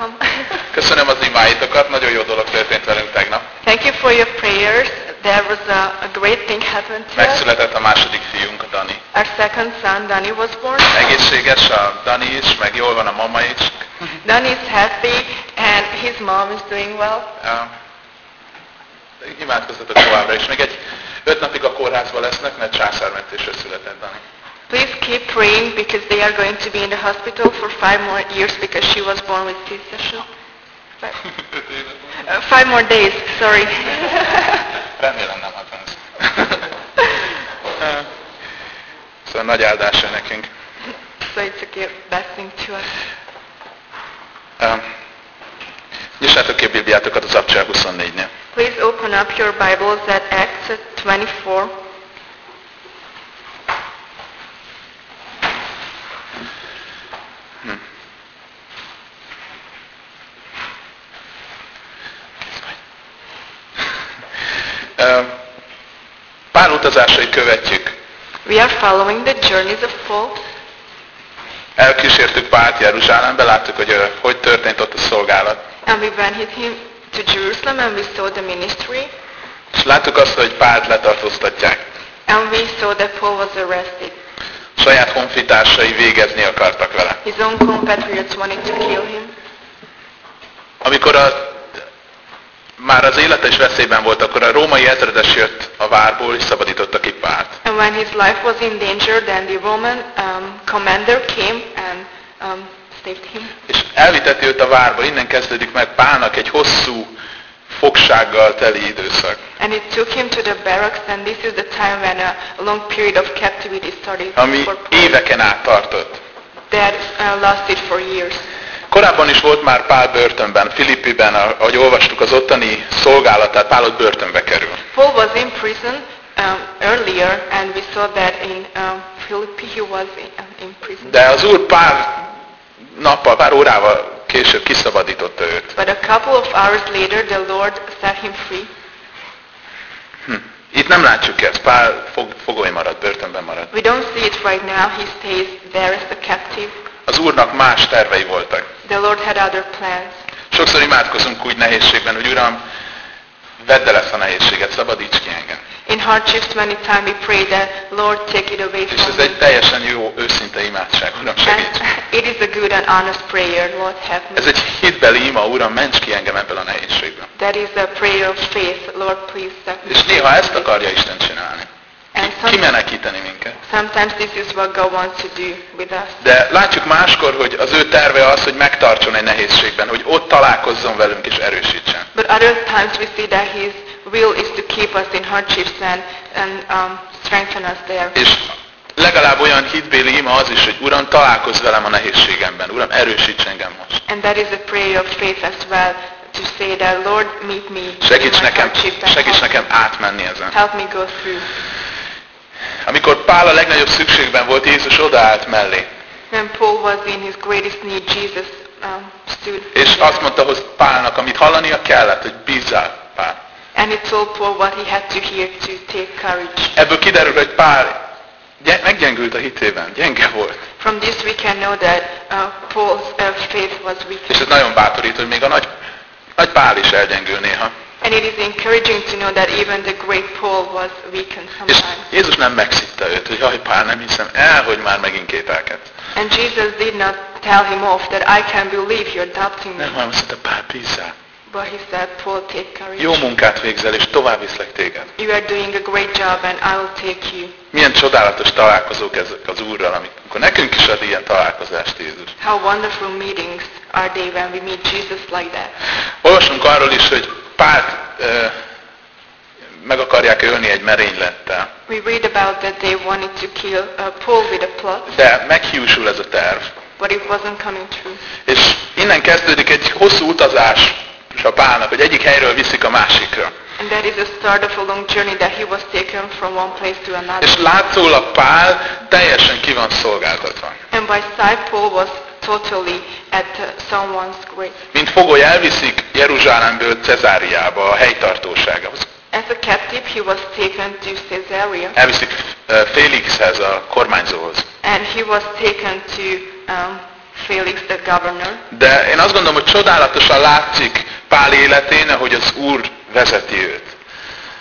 welcome. Köszönöm az imáitokat, nagyon jó dolog történt velünk tegnap. Thank you for your prayers. There was a, a great thing happened to us. Megszületett a második fiunk, Dani. Our second son, Danny, was born. Egészséges a Dani is, meg jól van a mama is. Danny is healthy and his mom is doing well. Ja. Imádkozzatok továbbra is. Még egy öt napig a kórházban lesznek, mert császármentésre született Dani. Please keep praying because they are going to be in the hospital for five more years because she was born with C-section. Five, uh, five more days, sorry. Remélem nem advance. szóval nagy áldása nekünk. so it's a blessing to us. Um, Nyissátok ki a Bibliátokat az Abcsel 24-nél. Please open up your Bibles at Acts 24. Pál utazásai követjük. We are following the journeys of Paul. Elkísértük Pált Jeruzsálembe, láttuk, hogy hogy történt ott a szolgálat. And we went with him to Jerusalem and we saw the ministry. És láttuk azt, hogy Pált letartóztatják. And we saw that Paul was arrested. Saját honfitársai végezni akartak vele. His own compatriots wanted to kill him. Amikor a, már az élete is veszélyben volt, akkor a római ezredes jött a várból, és szabadította ki Pált. And when his life was in danger, then the Roman um, commander came and um, saved him. És elviteti őt a várba, innen kezdődik meg Pálnak egy hosszú fogsággal teli időszak. And it took him to the barracks, and this is the time when a long period of captivity started ami éveken át tartott. That uh, lasted for years. Korábban is volt már Pál börtönben, Filippiben, ahogy olvastuk az ottani szolgálatát, Pál ott börtönbe kerül. Paul was in prison um, earlier, and we saw that in um, Philippi he was in, um, in prison. De az Úr pár nappal, pár órával később kiszabadította őt. But a couple of hours later, the Lord set him free. Hm. Itt nem látjuk ezt, Pál fog, fogoly marad, börtönben marad. We don't see it right now. He stays there as a captive. Az Úrnak más tervei voltak. The Lord had other plans. Sokszor imádkozunk úgy nehézségben, hogy Uram, vedd el ezt a nehézséget, szabadíts ki engem. In hardships, many times we pray that Lord take it away És from ez me. egy teljesen jó, őszinte imádság. Uram, segíts! And it is a good and honest prayer, Lord help Ez me. egy hitbeli ima, Uram, ments ki engem ebből a nehézségből. That is a prayer of faith. Lord, please set me És néha ezt akarja Isten csinálni. And Kimenekíteni minket. sometimes this is what God wants to do with us. De látjuk máskor, hogy az ő terve az, hogy megtartson egy nehézségben, hogy ott találkozzon velünk és erősítsen. But other times we see that His will is to keep us in hardships and, and um, strengthen us there. És legalább olyan hitbéli ima az is, hogy Uram, találkozz velem a nehézségemben. Uram, erősíts engem most. And that is a prayer of faith as well, to say that Lord, meet me Segíts nekem, segíts nekem átmenni ezen. help me go through. Amikor Pál a legnagyobb szükségben volt, Jézus odaállt mellé. When Paul was in his greatest need, Jesus um, stood. És azt mondta hogy Pálnak, amit hallania kellett, hogy bízzál, Pál. And he told Paul what he had to hear to take courage. Ebből kiderül, hogy Pál gy- meggyengült a hitében, gyenge volt. From this we can know that uh, Paul's uh, faith was weak. És ez nagyon bátorít, hogy még a nagy, nagy Pál is elgyengül néha. And it is encouraging to know that even the great Paul was weakened És sometimes. Jézus nem megszitta őt, hogy jaj Pál, nem hiszem el, hogy már megint kételkedsz. And Jesus did not tell him off that I can believe you're doubting me. Nem, hanem azt mondta, Pál, bízzál. But he said, Paul, take courage. Jó munkát végzel, és tovább viszlek téged. You are doing a great job and I will take you. Milyen csodálatos találkozók ezek az Úrral, amikor nekünk is ad ilyen találkozást Jézus. How wonderful meetings are they when we meet Jesus like that. Olvasunk arról is, hogy Pált ö, meg akarják ölni egy merénylettel. We read about that they wanted to kill uh, Paul with a plot, De meghiúsul ez a terv. but it wasn't coming true. És innen kezdődik egy hosszú utazás a Pálnak, hogy egyik helyről viszik a másikra. And that is the start of a long journey that he was taken from one place to another. És látszólag Pál teljesen ki van szolgáltatva. And by sight, Paul was totally at someone's grace. Mint fogoly elviszik Jeruzsálemből Cezáriába, a helytartóságához. As a captive, he was taken to Caesarea, Elviszik Félixhez, a kormányzóhoz. and he was taken to um, Felix the governor. De én azt gondolom, hogy csodálatosan látszik Pál életén, ahogy az Úr vezeti őt.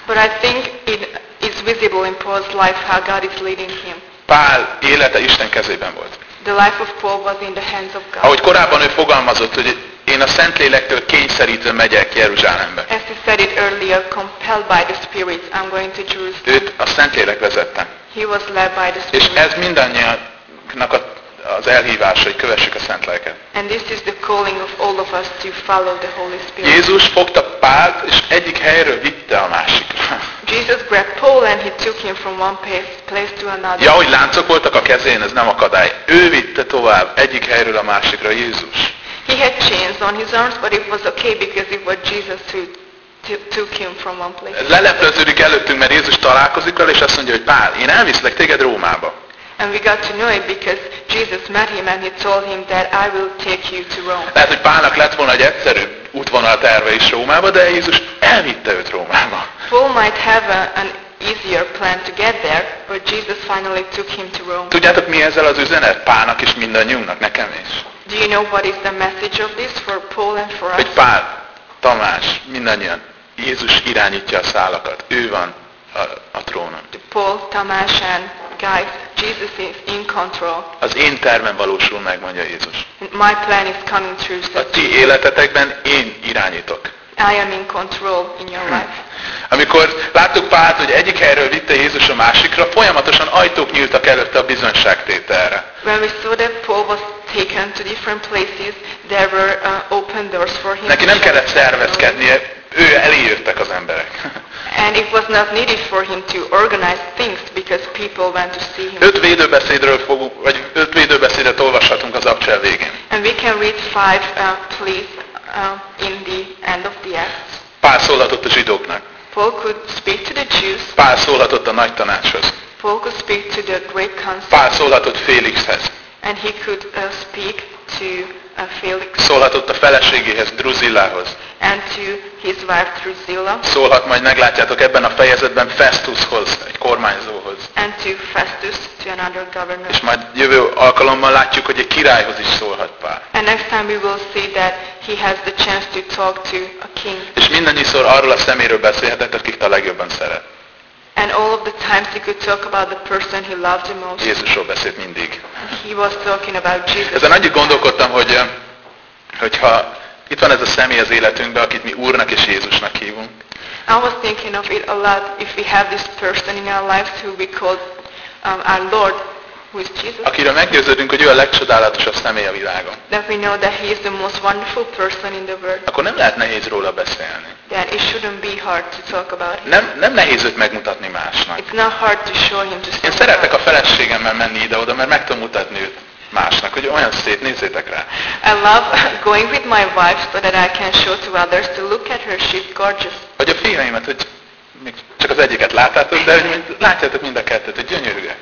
But I think it is visible in Paul's life how God is leading him. Pál élete Isten kezében volt. The life of Paul was in the hands of God. Ahogy korábban ő fogalmazott, hogy én a Szentlélektől kényszerítve megyek Jeruzsálembe. As he said it earlier, compelled by the Spirit, I'm going to Jerusalem. Őt a Szentlélek vezette. He was led by the És Spirit. ez mindannyiunknak a- az elhívása, hogy kövessük a Szent Lelket. And this is the calling of all of us to follow the Holy Spirit. Jézus fogta Pált, és egyik helyről vitte a másikra. Jesus grabbed Paul and he took him from one place, to another. Ja, hogy láncok voltak a kezén, ez nem akadály. Ő vitte tovább egyik helyről a másikra Jézus. He had chains on his arms, but it was okay because it was Jesus who took him from one place. Ez lelepleződik előttünk, mert Jézus találkozik vele, és azt mondja, hogy Pál, én elviszlek téged Rómába. And we got to know it because Jesus met him and he told him that I will take you to Rome. Lehet, hogy Pálnak lett volna egy egyszerűbb útvonal terve is Rómába, de Jézus elvitte őt Rómába. Paul might have a, an easier plan to get there, but Jesus finally took him to Rome. Tudjátok mi ezzel az üzenet? Pálnak és mindannyiunknak, nekem is. Do you know what is the message of this for Paul and for us? Hogy Pál, Tamás, mindannyian, Jézus irányítja a szálakat. Ő van a, a trónon. Paul, Tamas, and guys, Jesus is in control. Az én tervem valósul meg, mondja Jézus. My plan is coming true. So A ti életetekben én irányítok. I am in control in your life. Amikor láttuk Pált, hogy egyik helyről vitte Jézus a másikra, folyamatosan ajtók nyíltak előtte a bizonyságtételre. When we saw that Paul was taken to different places, there were uh, open doors for him. Neki nem kellett szervezkednie, ő elé jöttek az emberek. And it was not needed for him to organize things because people went to see him. Öt védőbeszédről fogunk, vagy öt védőbeszédet olvashatunk az abcsel végén. And we can read five uh, please uh, in the end of the Acts. Pál szólhatott a zsidóknak. Paul could speak to the Jews. Pál szólhatott a nagy tanácshoz. Paul could speak to the great council. Pál szólhatott Félixhez. And he could uh, speak to Szólhatott a feleségéhez, Druzillához. and to his wife Drusilla Szólhat majd meglátjátok ebben a fejezetben Festushoz, egy kormányzóhoz. and to Festus, to another governor. És majd jövő alkalommal látjuk, hogy egy királyhoz is szólhat Pál. And next time we will see that he has the chance to talk to a king. És mindannyiszor arról a szeméről beszélhetett, akit a legjobban szeret. And all of the times he could talk about the person he loved the most. Jézusról beszélt mindig. He was talking about Jesus. Ezen annyit gondolkodtam, hogy eh, hogyha itt van ez a személy az életünkben, akit mi Úrnak és Jézusnak hívunk, I was thinking of it a lot if we have this person in our lives who we call um, our Lord, who is Jesus, akiről meggyőződünk, hogy ő a legcsodálatosabb személy a világon, that we know that he is the most wonderful person in the world, akkor nem lehet nehéz róla beszélni. then it shouldn't be hard to talk about him. Nem, nem nehéz őt megmutatni másnak. It's not hard to show him to Én szeretek a feleségemmel menni ide-oda, mert meg tudom mutatni őt másnak, hogy olyan szép, nézzétek rá. I love going with my wife so that I can show to others to look at her, she's gorgeous. Vagy a fiaimat, hogy még csak az egyiket láttátok, de hogy látjátok mind a kettőt, hogy gyönyörűek.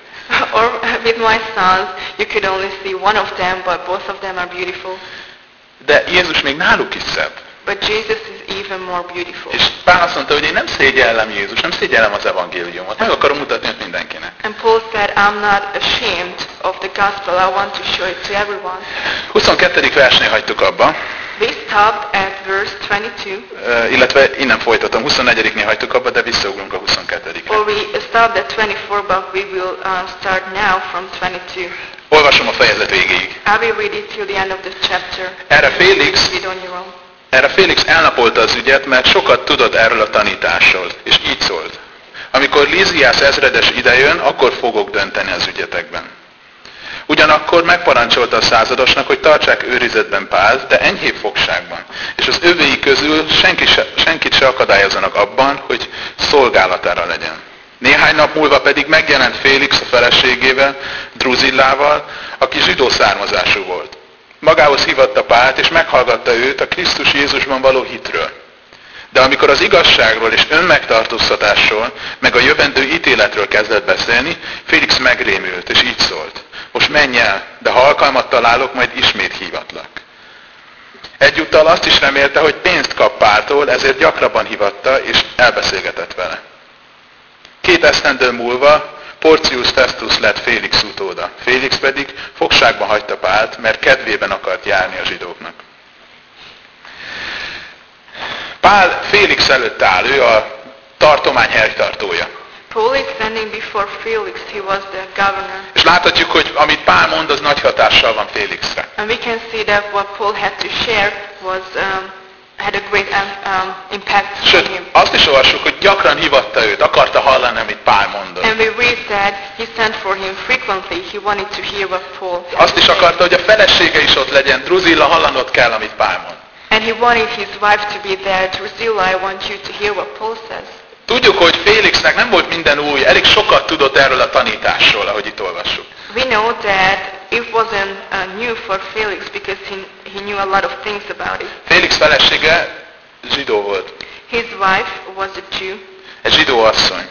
Or with my sons, you could only see one of them, but both of them are beautiful. De Jézus még náluk is szebb. But Jesus is even more beautiful. És Pál azt mondta, hogy én nem szégyellem Jézus, nem szégyellem az evangéliumot, meg akarom mutatni ezt mindenkinek. And Paul said, I'm not ashamed of the gospel. I want to show it to everyone. 22. versnél hagytuk abba, We stopped at verse 22, ö, illetve innen folytatom, 24-nél hagytuk abba, de visszaugrunk a 22-re. or we stopped at 24, but we will uh, start now from 22. Olvasom a fejezet végéig. I will read it till the end of the chapter. Erre Félix, Read on your own. erre Félix elnapolta az ügyet, mert sokat tudott erről a tanításról, és így szólt. Amikor Líziás ezredes idejön, akkor fogok dönteni az ügyetekben. Ugyanakkor megparancsolta a századosnak, hogy tartsák őrizetben Pált, de enyhébb fogságban, és az övéi közül senki se, senkit se akadályozzanak abban, hogy szolgálatára legyen. Néhány nap múlva pedig megjelent Félix a feleségével, Druzillával, aki zsidó származású volt. Magához hívatta Pált, és meghallgatta őt a Krisztus Jézusban való hitről. De amikor az igazságról és önmegtartóztatásról, meg a jövendő ítéletről kezdett beszélni, Félix megrémült, és így szólt. Most menj el, de ha alkalmat találok, majd ismét hívatlak. Egyúttal azt is remélte, hogy pénzt kap Páltól, ezért gyakrabban hívatta, és elbeszélgetett vele. Két esztendő múlva Porcius Festus lett Félix utóda. Félix pedig fogságba hagyta Pált, mert kedvében akart járni a zsidóknak. Pál Félix előtt áll, ő a tartomány helytartója. Paul is standing before Felix. He was the governor. És láthatjuk, hogy amit Pál mond, az nagy hatással van Félixre. And we can see that what Paul had to share was um, had a great um, um, impact on Sőt, him. azt is olvassuk, hogy gyakran hivatta őt, akarta hallani, amit Pál mondott. And we read that he sent for him frequently. He wanted to hear what Paul Azt is akarta, hogy a felesége is ott legyen. Druzilla, hallanod kell, amit Pál mond. And he wanted his wife to be there. Drusilla, I want you to hear what Paul says. Tudjuk, hogy Félixnek nem volt minden új, elég sokat tudott erről a tanításról, ahogy itt olvassuk. We know that it wasn't uh, new for Felix because he, he knew a lot of things about it. Félix felesége zsidó volt, His wife was a Jew, egy zsidó asszony.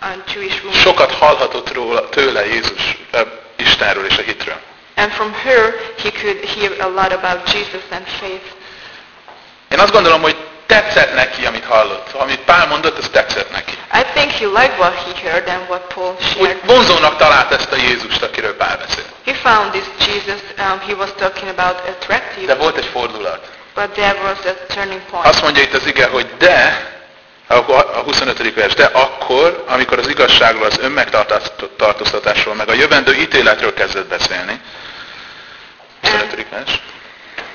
a Jewish woman. Sokat hallhatott róla, tőle Jézus, ö, Istenről és a hitről. And from her, he could hear a lot about Jesus and faith. Én azt gondolom, hogy tetszett neki, amit hallott. Amit Pál mondott, az tetszett neki. I think he liked what he heard and what Paul Úgy shared. vonzónak talált ezt a Jézust, akiről Pál beszél. He found this Jesus um, he was talking about De attractive, volt egy fordulat. but there was a turning point. Azt mondja itt az ige, hogy de, a 25. vers, de akkor, amikor az igazságról, az önmegtartóztatásról, meg a jövendő ítéletről kezdett beszélni, 25. vers,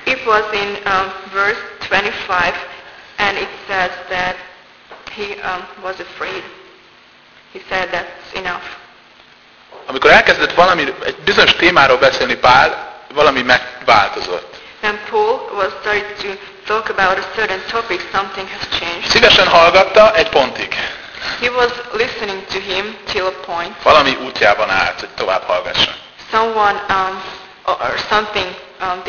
It was in um, verse 25, and it says that he um, was afraid. He said that's enough. amikor elkezdett valami, egy bizonyos témáról beszélni Pál, valami megváltozott. When Paul was started to talk about a certain topic, something has changed. Szívesen hallgatta egy pontig. He was listening to him till a point. Valami útjában állt, hogy tovább hallgassa. Someone um, or something um.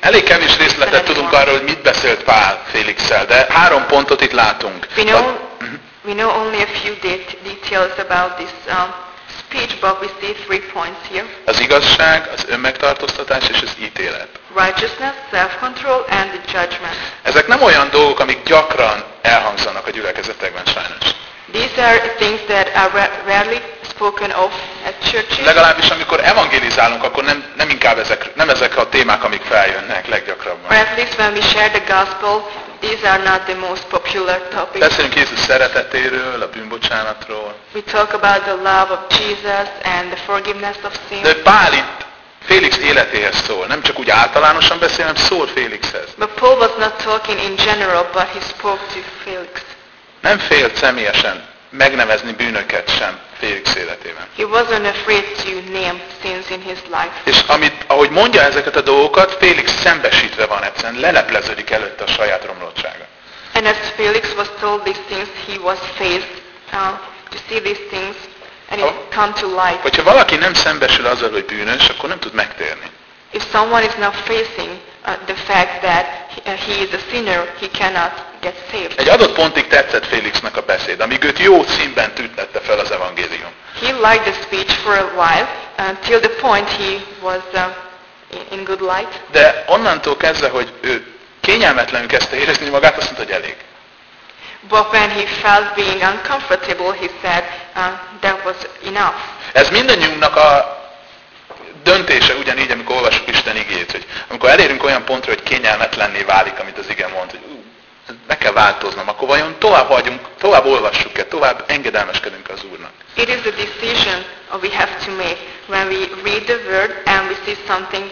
Elég kevés részletet tudunk arról, hogy mit beszélt Pál Félixel, de három pontot itt látunk. We know, we know only a few det- details about this um, speech, but we see three points here. Az igazság, az önmegtartóztatás és az ítélet. Righteousness, self-control, and the judgment. Ezek nem olyan dolgok, amik gyakran elhangzanak a gyülekezetekben sajnos. These are things that are ra- rarely spoken of at churches. Legalábbis amikor evangelizálunk, akkor nem, nem inkább ezek, nem ezek a témák, amik feljönnek Or leggyakrabban. at least when we share the gospel, these are not the most popular topics. Beszélünk Jézus szeretetéről, a bűnbocsánatról. We talk about the love of Jesus and the forgiveness of sin. De Pál itt Félix életéhez szól. Nem csak úgy általánosan beszél, hanem szól Félixhez. But Paul was not talking in general, but he spoke to Felix. Nem félt személyesen megnevezni bűnöket sem Félix életében. He wasn't afraid to name sins in his life. És amit, ahogy mondja ezeket a dolgokat, Félix szembesítve van egyszerűen, lelepleződik előtte a saját romlottsága. And as Felix was told these things, he was faced uh, to see these things, and it Oh. come to light. Hogyha valaki nem szembesül azzal, hogy bűnös, akkor nem tud megtérni. If someone is not facing uh, the fact that he, uh, he is a sinner, he cannot get saved. Egy adott pontig tetszett Félixnek a beszéd, amíg őt jó színben tüntette fel az evangélium. He liked the speech for a while, until the point he was uh, in- in good light. De onnantól kezdve, hogy ő kényelmetlenül kezdte érezni magát, azt mondta, hogy elég. But when he felt being uncomfortable, he said uh, that was enough. Ez mindannyiunknak a döntése ugyanígy, amikor olvasjuk Isten igét, hogy amikor elérünk olyan pontra, hogy kényelmetlenné válik, amit az igen mond, hogy ú, meg kell változnom, akkor vajon tovább hagyunk, tovább olvassuk-e, tovább engedelmeskedünk az Úrnak. It is a decision we have to make when we read the word and we see something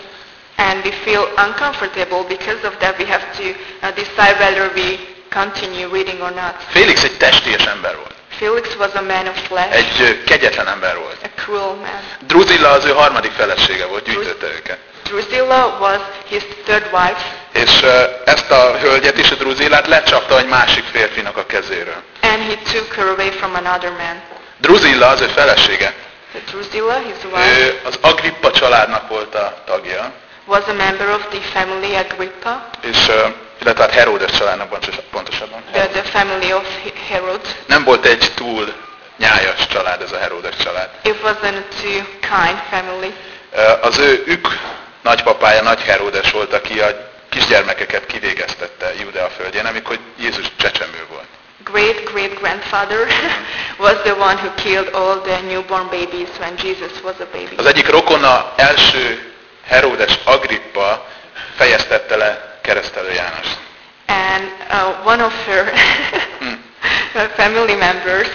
and we feel uncomfortable. Because of that, we have to uh, decide whether we continue reading or not. Félix egy testies ember volt. Felix was a man of flesh, Egy kegyetlen ember volt. a cruel man. Druzilla az ő harmadik felesége volt, gyűjtötte őket. Drusilla was his third wife, És ezt a hölgyet is, a Druzillát lecsapta egy másik férfinak a kezéről. and he took her away from another man. Druzilla az ő felesége. Drusilla, his wife, Ő az Agrippa családnak volt a tagja, was a member of the family Agrippa, és illetve hát Heródes családnak pontos- pontosabban. the, the family of He- Herod. Nem volt egy túl nyájas család ez a Heródes család. It wasn't a too kind family. Az ő ük nagypapája Nagy Heródes volt, aki a kisgyermekeket kivégeztette Judea földjén, amikor Jézus csecsemő volt. great great grandfather was the one who killed all the newborn babies when Jesus was a baby. Az egyik rokona első Heródes Agrippa fejeztette le keresztelő Jánost. And uh, one of her Hmm. family members,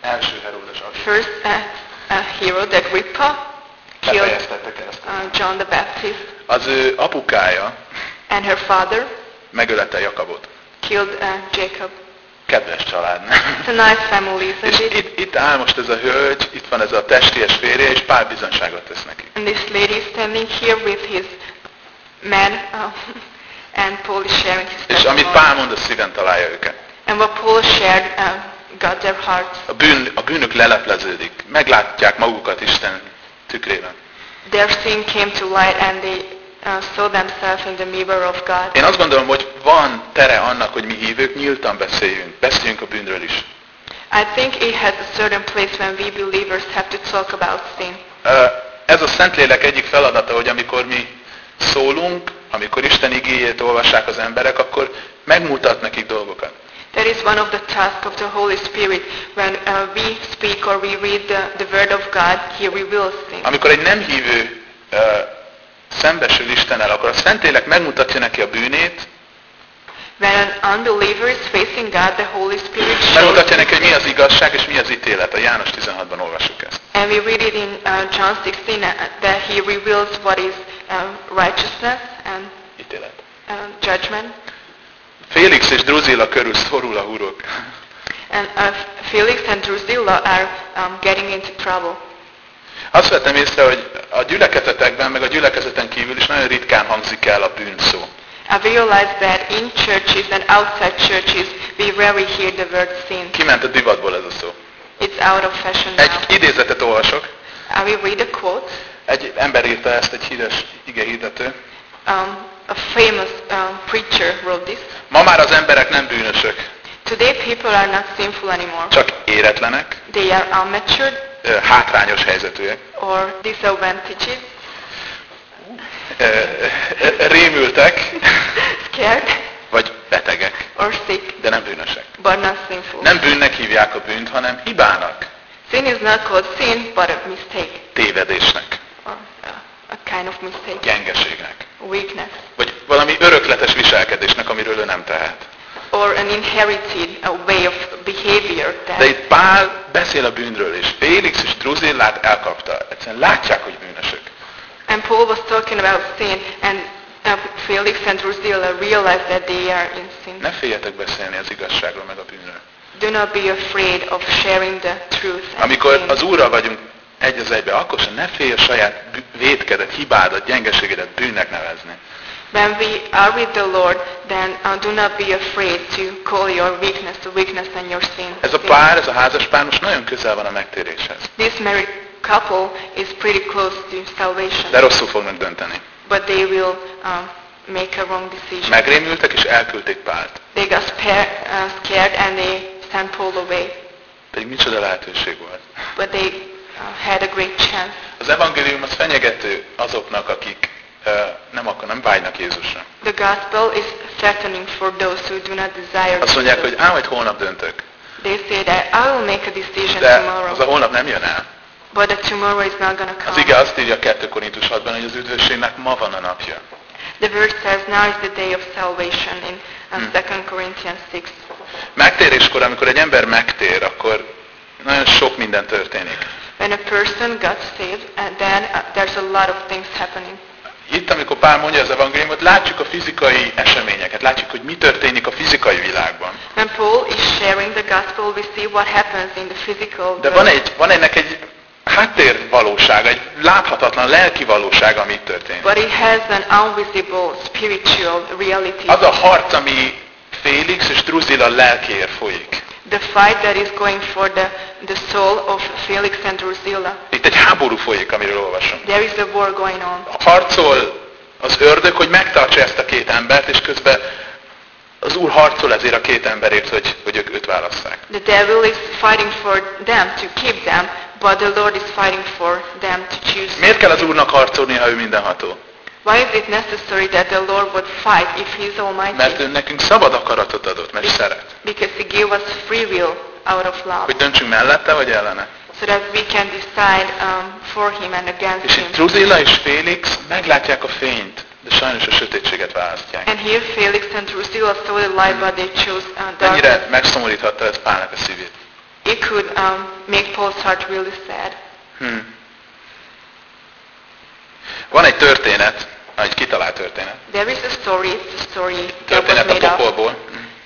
Első Heródes Agrippa first uh, uh, hero, the Agrippa, killed uh, John the Baptist, Az ő apukája and her father megölte Jakabot. killed uh, Jacob. Kedves család. It's a nice family, és isn't it? itt, itt áll most ez a hölgy, itt van ez a testies férje, és pár bizonságot tesz neki. And this lady is standing here with his man, uh, and Paul is sharing his És amit. Pál mond, az szíven találja őket. And what Paul shared uh, got their hearts. A, bűn, a bűnök lelepleződik. Meglátják magukat Isten tükrében. Their sin came to light and they uh, saw themselves in the mirror of God. Én azt gondolom, hogy van tere annak, hogy mi hívők nyíltan beszéljünk. Beszéljünk a bűnről is. I think it has a certain place when we believers have to talk about sin. Ö, Ez a Szentlélek egyik feladata, hogy amikor mi szólunk, amikor Isten igéjét olvassák az emberek, akkor megmutat nekik dolgokat. That is one of the tasks of the Holy Spirit. When uh, we speak or we read the, the Word of God, He reveals things. Amikor egy nem hívő ö, szembesül Istennel, akkor a Szentlélek megmutatja neki a bűnét, When an unbeliever is facing God, the Holy Spirit shows megmutatja neki, hogy mi az igazság és mi az ítélet. A János 16-ban olvassuk ezt. And we read it in uh, John 16 uh, that he reveals what is um, righteousness and Ítélet. uh, judgment. Félix és Druzilla körül szorul a hurok. And uh, Felix and Drusilla are um, getting into trouble. Azt vettem észre, hogy a gyülekezetekben, meg a gyülekezeten kívül is nagyon ritkán hangzik el a bűnszó. I realized that in churches and outside churches, we rarely hear the word sin. Kiment a divatból ez a szó. It's out of fashion Egy now. idézetet olvasok. I will read a quote. Egy ember írta ezt, egy híres ige hirdető. Um, a famous um, preacher wrote this. Ma már az emberek nem bűnösök, Today people are not sinful anymore. csak éretlenek, They are unmatured ö, hátrányos helyzetűek, or disadvantaged, rémültek, scared. Vagy betegek, or sick, de nem bűnösek. but not sinful. Nem bűnnek hívják a bűnt, hanem hibának, Sin is not called sin, but a mistake, tévedésnek, a kind of mistake, gyengeségnek, weakness, vagy valami örökletes viselkedésnek, amiről ő nem tehet. or an inherited uh, way of behavior De that itt Pál beszél a bűnről, és Félix és Druzillát elkapta. Egyszerűen látják, hogy bűnösök. And Paul was talking about sin, and uh, Felix and Drusilla realized that they are in sin. Ne féljetek beszélni az igazságról meg a bűnről. Do not be afraid of sharing the truth. Amikor az Úrral vagyunk egy az egybe, akkor sem ne félj a saját vétkedet, hibádat, gyengeségedet bűnnek nevezni. When we are with the Lord, then uh, do not be afraid to call your weakness a weakness and your sin. Ez a pár, ez a házas pár most nagyon közel van a megtéréshez. This married couple is pretty close to salvation, De rosszul fognak dönteni. but they will um, make a wrong decision. Megrémültek és elküldték Pált. They got spare, uh, scared and they sent Paul away, Pedig micsoda lehetőség volt. but they had a great chance. Az evangélium az fenyegető azoknak, akik uh, nem, akar, nem vágynak Jézusra. The gospel is threatening for those who do not desire Azt mondják, hogy Jesus. á, majd holnap döntök. They say that I will make a decision De tomorrow, az a holnap nem jön el. but the tomorrow is not going to Az come. ige azt írja 2 Korintus 6-ban, hogy az üdvösségnek ma van a napja. The verse says, now is the day of salvation in uh, Hmm. 2 Corinthians 6. Megtéréskor, amikor egy ember megtér, akkor nagyon sok minden történik. When a person got saved, and then uh, there's a lot of things happening. Itt, amikor Pál mondja az evangéliumot, látjuk a fizikai eseményeket, látjuk, hogy mi történik a fizikai világban. When Paul is sharing the gospel, we see what happens in the physical De world. van, egy, van ennek egy háttérvalóság, egy láthatatlan lelki valóság, ami itt történik. But it has an invisible spiritual reality. Az a harc, ami Félix és Druzilla lelkéért folyik. The fight that is going for the, the soul of Felix and Drusilla. Itt egy háború folyik, amiről olvasunk. There is a war going on. Harcol az ördög, hogy megtartsa ezt a két embert, és közben az Úr harcol ezért a két emberért, hogy, hogy ők őt válasszák. The devil is fighting for them to keep them, but the Lord is fighting for them to choose. Miért kell az Úrnak harcolni, ha ő mindenható? Why is it necessary that the Lord would fight if He is Almighty? Mert ő nekünk szabad akaratot adott, mert szeret. Because He gave us free will out of love. Hogy döntsünk mellette vagy ellene. So that we can decide um, for Him and against És Him. itt Druzilla és Félix meglátják a fényt, de sajnos a sötétséget választják. And here Felix and Drusilla saw the light, but they chose uh, darkness. Mennyire megszomoríthatta ez Pálnak a szívét. It could um, make Paul's heart really sad. Hmm. Van egy történet, egy kitalált történet. There is a story, it's a story Történet a pokolból.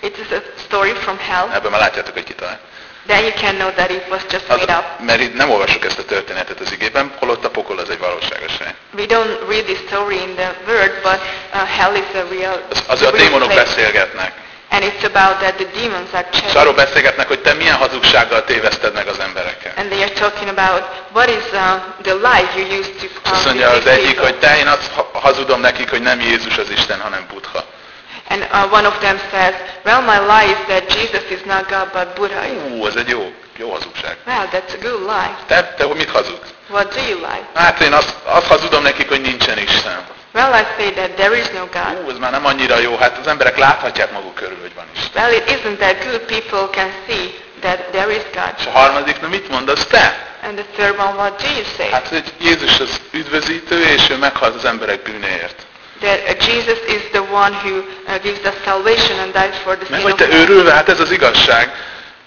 It is a story from hell. Ebből már látjátok, hogy kitalált. Then you can know that it was just Az, made up. mert itt nem olvasok ezt a történetet az igében, holott a pokol az egy valóságos hely. We don't read this story in the word, but uh, hell is a real, Az, az a a démonok place. beszélgetnek. And it's about that the demons are És arról beszélgetnek, hogy te milyen hazugsággal téveszted meg az embereket. And they are talking about what is uh, the lie you used to És um, azt mondja az egyik, hogy te én azt ha- hazudom nekik, hogy nem Jézus az Isten, hanem Buddha. And uh, one of them says, well, my lie is that Jesus is not God, but Buddha. Ú, ez egy jó, jó hazugság. Well, that's a good lie. Te, te mit hazudsz? What do you lie? Hát én azt, azt hazudom nekik, hogy nincsen Isten. Well, I say that there is no God. Ú, ez már nem annyira jó, hát az emberek láthatják maguk körül, hogy van Isten. Well, it isn't that good. People can see that there is God. És a harmadik, na mit mondasz te? And the third one, what do you say? Hát, hogy Jézus az üdvözítő, és ő meghalt az emberek bűnéért. That uh, Jesus is the one who uh, gives us salvation and died for the Meg sin of te őrülve, hát ez az igazság.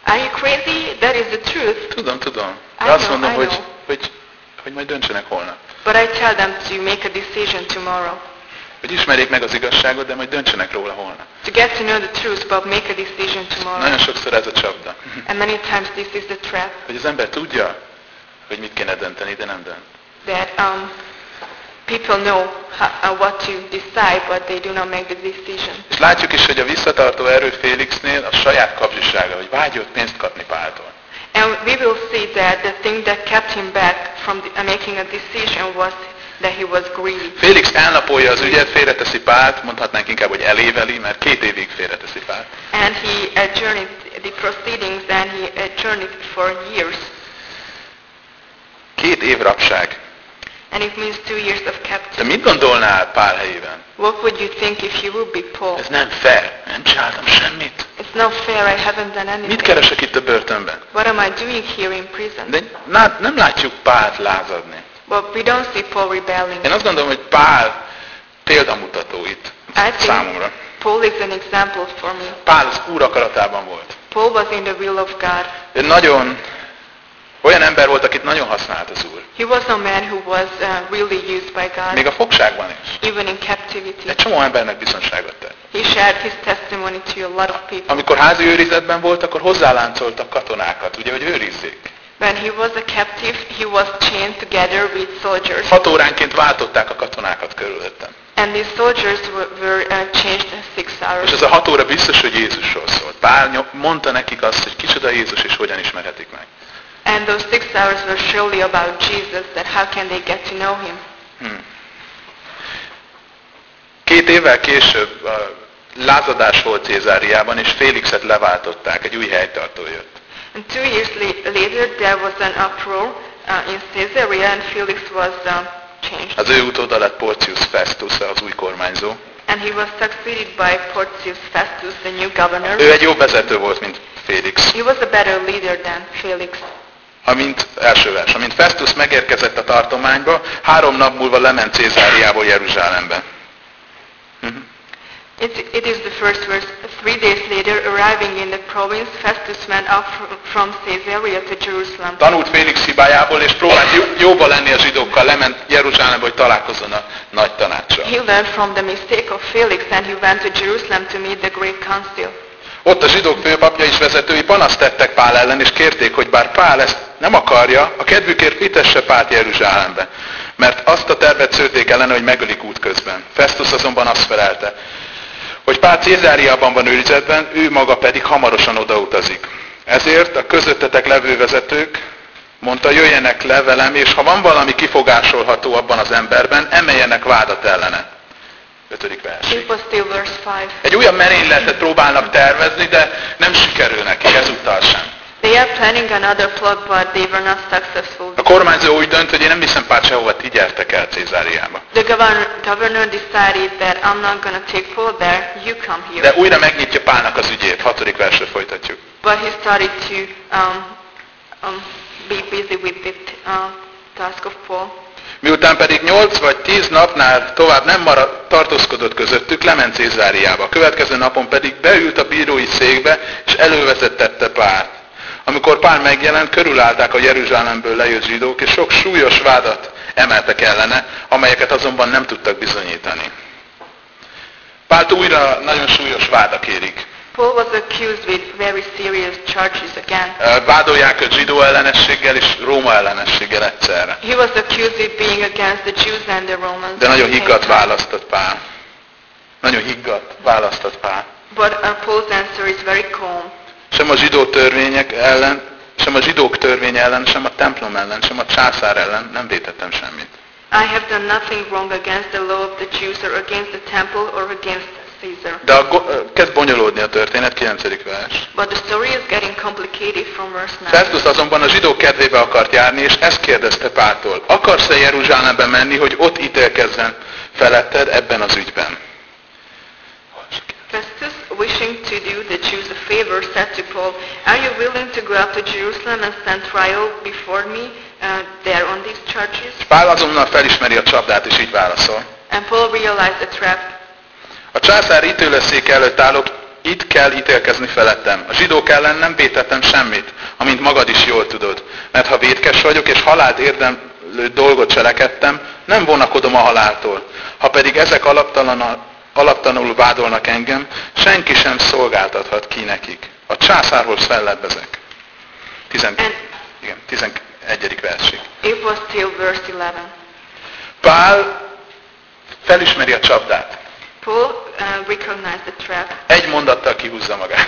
Are you crazy? That is the truth. Tudom, tudom. I De azt know, mondom, I hogy, know. hogy, hogy majd döntsenek holnap. But I tell them to make a decision tomorrow. Hogy ismerjék meg az igazságot, de majd döntsenek róla holnap. To get to know the truth, but make a decision tomorrow. Nagyon sokszor ez a csapda. And many times this is the trap Hogy az ember tudja, hogy mit kéne dönteni, de nem dönt. that um, people know how, uh, what to decide, but they do not make the decision. És látjuk is, hogy a visszatartó erő Félixnél a saját kapzsisága, hogy vágyott pénzt kapni Páltól. And we will see that the thing that kept him back from the, uh, making a decision was that he was greedy. Félix elnapolja az ügyet, félreteszi Pált, mondhatnánk inkább, hogy eléveli, mert két évig félreteszi Pált. And he adjourned the proceedings and he adjourned for years. Két év rabság. And it means two years of Te captivity. mit gondolnál Pál helyében? What would you think if you would be Paul? Ez nem fair. Nem csináltam semmit. It's not fair, I haven't done Mit anything. keresek itt a börtönben? What am I doing here in prison? De na, nem látjuk Pált lázadni. But we don't see Paul rebelling. Én azt gondolom, hogy Pál példamutató itt I számomra. Paul is an example for me. Pál az Úr akaratában volt. Paul was in the will of God. Ő nagyon, olyan ember volt, akit nagyon használt az Úr. He was a man who was uh, really used by Még God, a fogságban is. even in captivity. Egy csomó embernek bizonságot tett. He shared his testimony to a lot of people. Amikor házi őrizetben volt, akkor hozzáláncoltak katonákat, ugye, hogy őrizzék. When he was a captive, he was chained together with soldiers. Hat óránként váltották a katonákat körülöttem. And these soldiers were, were uh, changed six És hours. ez a hat óra biztos, hogy Jézusról szólt. Pál mondta nekik azt, hogy kicsoda Jézus és hogyan ismerhetik meg. And those six hours were surely about Jesus, that how can they get to know him? Hmm. Két évvel később uh, lázadás volt Cézáriában, és Félixet leváltották, egy új helytartó jött. And two years later, there was an uproar uh, in Caesarea, and Felix was um, changed. Az ő utóda lett Porcius Festus, az új kormányzó. And he was succeeded by Porcius Festus, the new governor. Ő egy jobb vezető volt, mint Félix. He was a better leader than Felix. Amint, első vers, amint Festus megérkezett a tartományba, három nap múlva lement Cézáriából Jeruzsálembe. Mhm. It, it is the first verse. Three days later, arriving in the province, Festus went up fr- from Caesarea to Jerusalem. Tanult Félix hibájából, és próbált jó, jóba lenni a zsidókkal, lement Jeruzsálembe, hogy találkozzon a nagy tanácssal. He learned from the mistake of Felix and he went to Jerusalem to meet the great council. Ott a zsidók főpapja és vezetői panaszt tettek Pál ellen, és kérték, hogy bár Pál ezt nem akarja, a kedvükért vitesse Pált Jeruzsálembe. Mert azt a tervet szőték ellen, hogy megölik útközben. Festus azonban azt felelte, hogy Pál Cézáriában van őrizetben, ő maga pedig hamarosan odautazik. Ezért a közöttetek levő vezetők, mondta, jöjjenek le velem, és ha van valami kifogásolható abban az emberben, emeljenek vádat ellene. Ötödik vers. 5. Egy olyan merényletet próbálnak tervezni, de nem sikerül nekik ezúttal sem. They are planning another plot, but they were not successful. A kormányzó úgy dönt, hogy én nem viszem Pált sehova, ti gyertek el Cézáriába. The governor, governor decided that I'm not to take Paul there, you come here. De újra megnyitja Pálnak az ügyét. Hatodik versre folytatjuk. But he started to um, um, be busy with the uh, task of Paul. Miután pedig nyolc vagy tíz napnál tovább nem maradt, tartózkodott közöttük, lement Cézáriába. A következő napon pedig beült a bírói székbe, és elővezettette Pált. Amikor Pál megjelent, körülállták a Jeruzsálemből lejött zsidók, és sok súlyos vádat emeltek ellene, amelyeket azonban nem tudtak bizonyítani. Pált újra nagyon súlyos vádak érik. Paul was accused with very serious charges again. Vádolják őt zsidó ellenességgel és Róma ellenességgel egyszerre. He was accused of being against the Jews and the Romans. De nagyon higgadt választott Pál. Nagyon higgadt választott Pál. But uh, Paul's answer is very calm. Sem a zsidó törvények ellen, sem a zsidók törvény ellen, sem a templom ellen, sem a császár ellen nem vétettem semmit. I have done nothing wrong against the law of the Jews or against the temple or against Caesar. De a, kezd bonyolódni a történet, 9. vers. But the story is getting complicated from verse 9. Festus azonban a zsidók kedvébe akart járni, és ezt kérdezte Páltól. Akarsz-e Jeruzsálembe menni, hogy ott ítélkezzen feletted ebben az ügyben? Festus, wishing to do the Jews a favor, said to Paul, Are you willing to go up to Jerusalem and stand trial before me uh, there on these charges? Pál azonnal felismeri a csapdát, és így válaszol. And Paul realized the trap. A császár ítélőszék előtt állok, itt kell ítélkezni felettem. A zsidók ellen nem vétettem semmit, amint magad is jól tudod. Mert ha vétkes vagyok, és halált érdemlő dolgot cselekedtem, nem vonakodom a haláltól. Ha pedig ezek alaptalan, alaptalanul vádolnak engem, senki sem szolgáltathat ki nekik. A császárhoz fellebbezek. Tizen, And igen, 11. versig. it was till verse 11. Pál felismeri a csapdát. Paul uh, recognized the trap Egy mondattal kihúzza magát.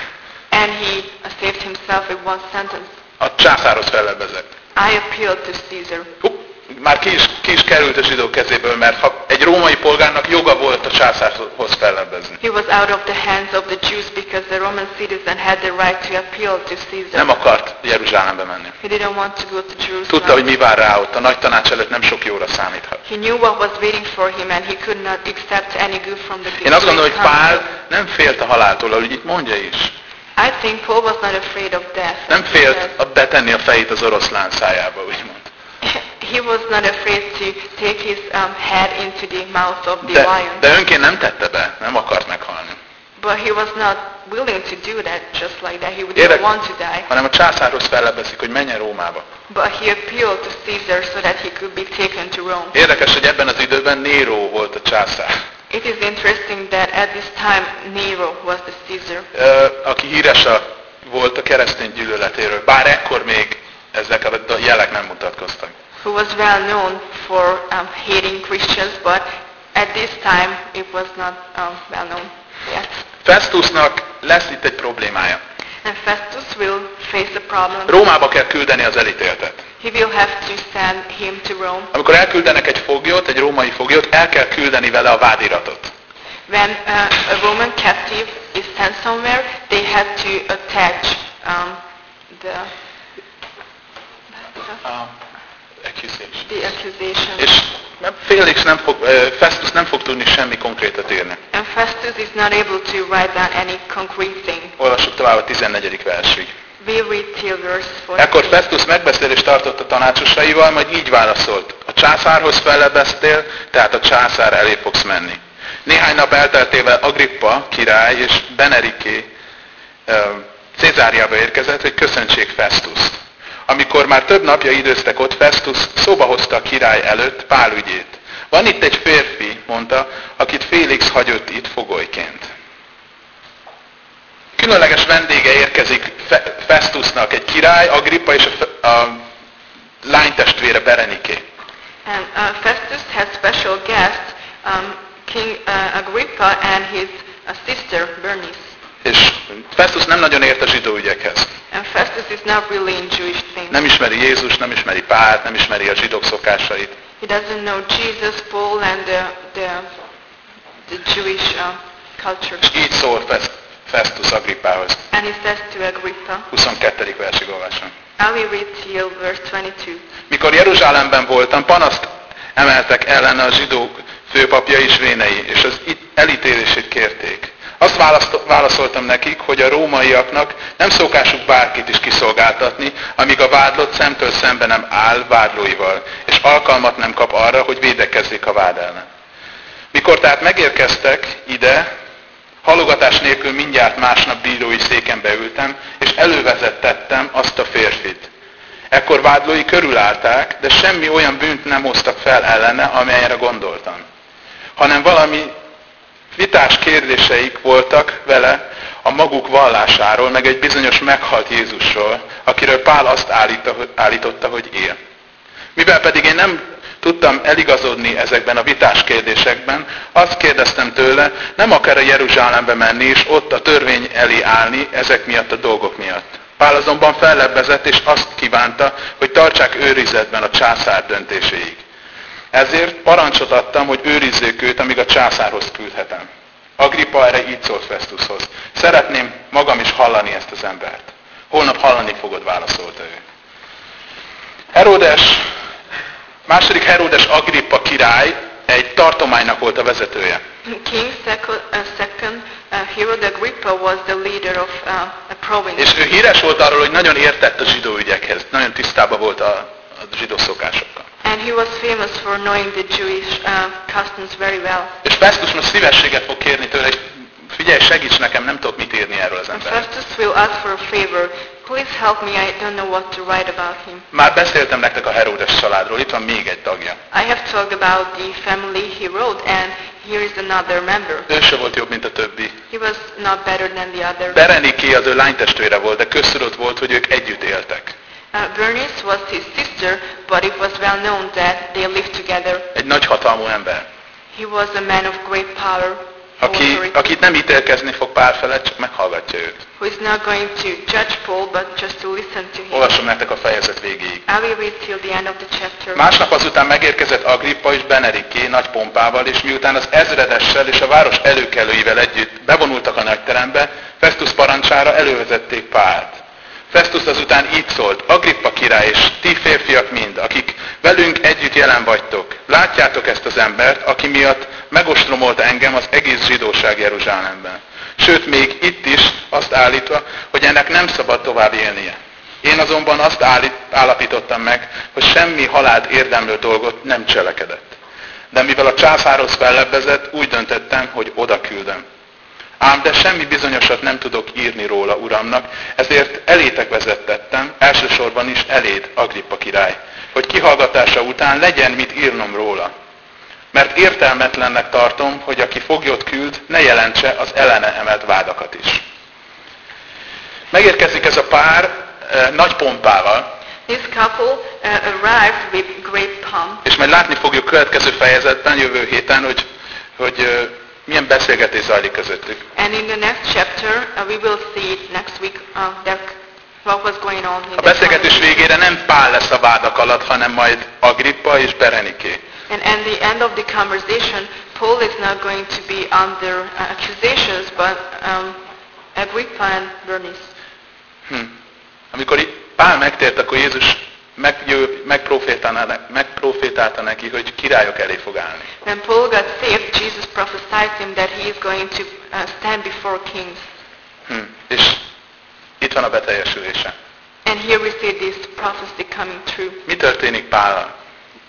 and he uh, saved himself with one sentence. A császárhoz fellebbezek. I appeal to Caesar. Hú, már ki is, ki is került a zsidók kezéből, mert ha egy római polgárnak joga volt a császárhoz fellebbezni. He was out of the hands of the Jews because the Roman citizen had the right to appeal to Caesar. Nem akart Jeruzsálembe menni. He didn't want to go to Jerusalem. Tudta, hogy mi vár rá ott, a nagy tanács előtt nem sok jóra számíthat. He knew what was waiting for him and he could not accept any good from the Én azt gondolom, hogy. Pál nem félt a haláltól, ahogy itt mondja is. I think Paul was not afraid of death. Nem félt a betenni a fejét az oroszlán szájába, úgymond. He was not afraid to take his um, head into the mouth of the De, lion. de önként nem tette be, nem akart meghalni. But he was not willing to do that just like that. He didn't Érdek- want to die. Hanem a császárhoz fellebbezik, hogy menjen Rómába. But he appealed to Caesar so that he could be taken to Rome. Érdekes, hogy ebben az időben Néró volt a császár. It is interesting that at this time Nero was the Caesar. Ö, aki híres volt a keresztény gyűlöletéről, bár ekkor még ezek a jelek nem mutatkoztak. Who was well known for um, hating Christians, but at this time it was not um, well known yet. Festusnak lesz itt egy problémája. And Festus will face a problem. Rómába kell küldeni az elítéltet. He will have to send him to Rome. Amikor elküldenek egy foglyot, egy római foglyot, el kell küldeni vele a vádiratot. When uh, a Roman captive is sent somewhere, they had to attach um, the, A accusation. the accusation. És nem- Félix nem fog, Festus nem fog tudni semmi konkrétat írni. And Festus is not able to write down any concrete thing. Olvassuk tovább a 14. versig. We read till verse 14. Ekkor Festus megbeszélést tartott a tanácsosaival, majd így válaszolt. A császárhoz fellebeztél, tehát a császár elé fogsz menni. Néhány nap elteltével Agrippa király és Beneriké Cézáriába érkezett, hogy köszöntsék Festuszt. Amikor már több napja időztek ott, Festus szóba hozta a király előtt Pál ügyét. Van itt egy férfi, mondta, akit Félix hagyott itt fogolyként. Különleges vendége érkezik Fe- Festusnak, egy király, Agrippa és a, a lánytestvére Bereniké. And uh, Festus had special guests, um, King uh, Agrippa and his uh, sister Bernice. És Festus nem nagyon ért a zsidó ügyekhez. And Festus is not really in Jewish things. Nem ismeri Jézus, nem ismeri Pált, nem ismeri a zsidók szokásait. He doesn't know Jesus, Paul, and the, the, the Jewish uh, culture. És így szól Fes- Festus Agrippához. And he says to Agrippa, 22. versig olvasom. I will read till verse 22. Mikor Jeruzsálemben voltam, panaszt emeltek ellene a zsidók főpapja és vénei, és az elítélését kérték. Azt válaszoltam nekik, hogy a rómaiaknak nem szokásuk bárkit is kiszolgáltatni, amíg a vádlott szemtől szembe nem áll vádlóival, és alkalmat nem kap arra, hogy védekezzék a vád ellen. Mikor tehát megérkeztek ide, halogatás nélkül mindjárt másnap bírói széken beültem, és elővezettettem azt a férfit. Ekkor vádlói körülállták, de semmi olyan bűnt nem hoztak fel ellene, amelyre gondoltam. Hanem valami vitás kérdéseik voltak vele a maguk vallásáról, meg egy bizonyos meghalt Jézusról, akiről Pál azt állította, hogy él. Mivel pedig én nem tudtam eligazodni ezekben a vitás kérdésekben, azt kérdeztem tőle, nem akar a Jeruzsálembe menni, és ott a törvény elé állni ezek miatt a dolgok miatt. Pál azonban fellebbezett, és azt kívánta, hogy tartsák őrizetben a császár döntéséig. Ezért parancsot adtam, hogy őrizzék őt, amíg a császárhoz küldhetem. Agrippa erre így szólt Festushoz. Szeretném magam is hallani ezt az embert. Holnap hallani fogod, válaszolta ő. Herodes, második Herodes Agrippa király egy tartománynak volt a vezetője. King second, uh, uh, Herod Agrippa was the leader of uh, a province. És ő híres volt arról, hogy nagyon értett a zsidó ügyekhez, nagyon tisztában volt a, a zsidó szokásokkal. And he was famous for knowing the Jewish uh, customs very well. És Festus most szívességet fog kérni tőle, hogy figyelj, segíts nekem, nem tudok mit írni erről az emberről. Festus will ask for a favor. Please help me, I don't know what to write about him. Már beszéltem nektek a Herodes családról, itt van még egy tagja. I have talked about the family he wrote, and here is another member. Ő se volt jobb, mint a többi. He was not better than the other. Bereniké az ő lánytestvére volt, de köztudott volt, hogy ők együtt éltek. Uh, Bernice was his sister, but it was well known that they lived together. Egy nagy hatalmú ember, He was a man of great power, aki, akit nem ítélkezni fog pár felett, csak meghallgatja őt. who is not going to judge Paul, but just to listen to him. Olvasom nektek a fejezet végéig. I will read till the end of the chapter. Másnap azután megérkezett Agrippa és Beneriké nagy pompával, és miután az ezredessel és a város előkelőivel együtt bevonultak a nagyterembe, Festus parancsára elővezették Pált. Festus azután így szólt, Agrippa király és ti férfiak mind, akik velünk együtt jelen vagytok, látjátok ezt az embert, aki miatt megostromolta engem az egész zsidóság Jeruzsálemben. Sőt, még itt is azt állítva, hogy ennek nem szabad tovább élnie. Én azonban azt állít, állapítottam meg, hogy semmi halált érdemlő dolgot nem cselekedett. De mivel a császárhoz fellebbezett, úgy döntöttem, hogy oda küldöm. Ám de semmi bizonyosat nem tudok írni róla, uramnak, ezért elétek vezettettem, elsősorban is eléd, Agrippa király, hogy kihallgatása után legyen mit írnom róla. Mert értelmetlennek tartom, hogy aki foglyot küld, ne jelentse az ellene emelt vádakat is. Megérkezik ez a pár eh, nagy pompával, This couple uh, arrived with great pomp, és majd látni fogjuk következő fejezetben, jövő héten, hogy, hogy eh, milyen beszélgetés zajlik közöttük. and in the next chapter uh, we will see it next week uh, that what was going on in A beszélgetés végére nem Pál lesz a vádak alatt, hanem majd Agrippa és Bereniké. And at the end of the conversation, Paul is not going to be under uh, accusations, but um, Agrippa and Bernice. Hm. Amikor Pál megtért, akkor Jézus megprofétálta, ne- megprofétálta neki, hogy királyok elé fog állni. When Paul got saved, Jesus prophesied him that he is going to uh, stand before kings. Hm. És itt van a beteljesülése. And here we see this prophecy coming true. Mi történik Pállal?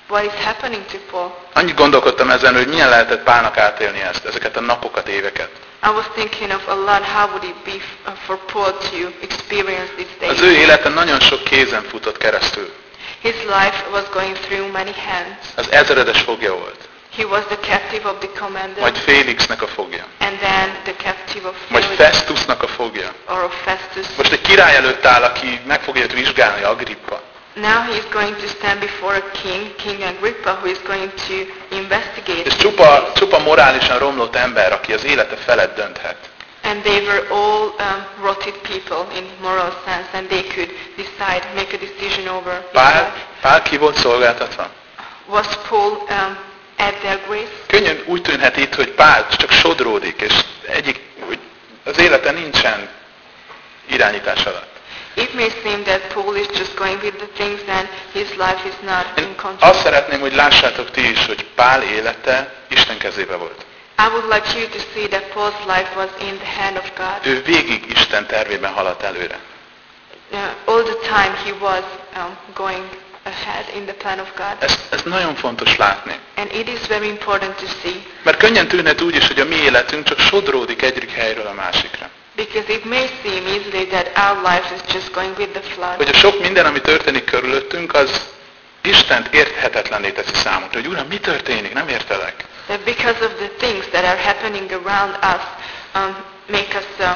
What is happening to Paul? Annyit gondolkodtam ezen, hogy milyen lehetett Pálnak átélni ezt, ezeket a napokat, éveket. I was thinking of a lot, how would it be uh, for Paul to experience these Az days? ő élete nagyon sok kézen futott keresztül. His life was going through many hands. Az ezredes fogja volt, He was the captive of the commander, majd Félixnek a fogja, and then the captive of majd Felix Festusnak a fogja. or of Festus. Most egy király előtt áll, aki meg fogja őt vizsgálni, Agrippa. Now he is going to stand before a king, King Agrippa, who is going to investigate. És csupa, csupa morálisan romlott ember, aki az élete felett dönthet. And they were all um, rotted people in moral sense, and they could decide, make a decision over Pál. Pál ki volt szolgáltatva? Was Paul um, at their grace? Könnyen úgy tűnhet itt, hogy Pál csak sodródik, és egyik, az élete nincs irányítás alatt. It may seem that Paul is just going with the things and his life is not in control. azt szeretném, hogy lássátok ti is, hogy Pál élete Isten kezébe volt. I would like you to see that Paul's life was in the hand of God. Ő végig Isten tervében haladt előre. Uh, all the time he was um, going ahead in the plan of God. Ez, ez nagyon fontos látni. And it is very important to see Mert könnyen tűnhet úgy is, hogy a mi életünk csak sodródik egyik helyről a másikra. because it may seem easily that our life is just going with the flood. Hogy a sok minden, ami történik körülöttünk, az Istent érthetetlenné teszi számunkra. Hogy Uram, mi történik? Nem értelek. That because of the things that are happening around us um, make us uh,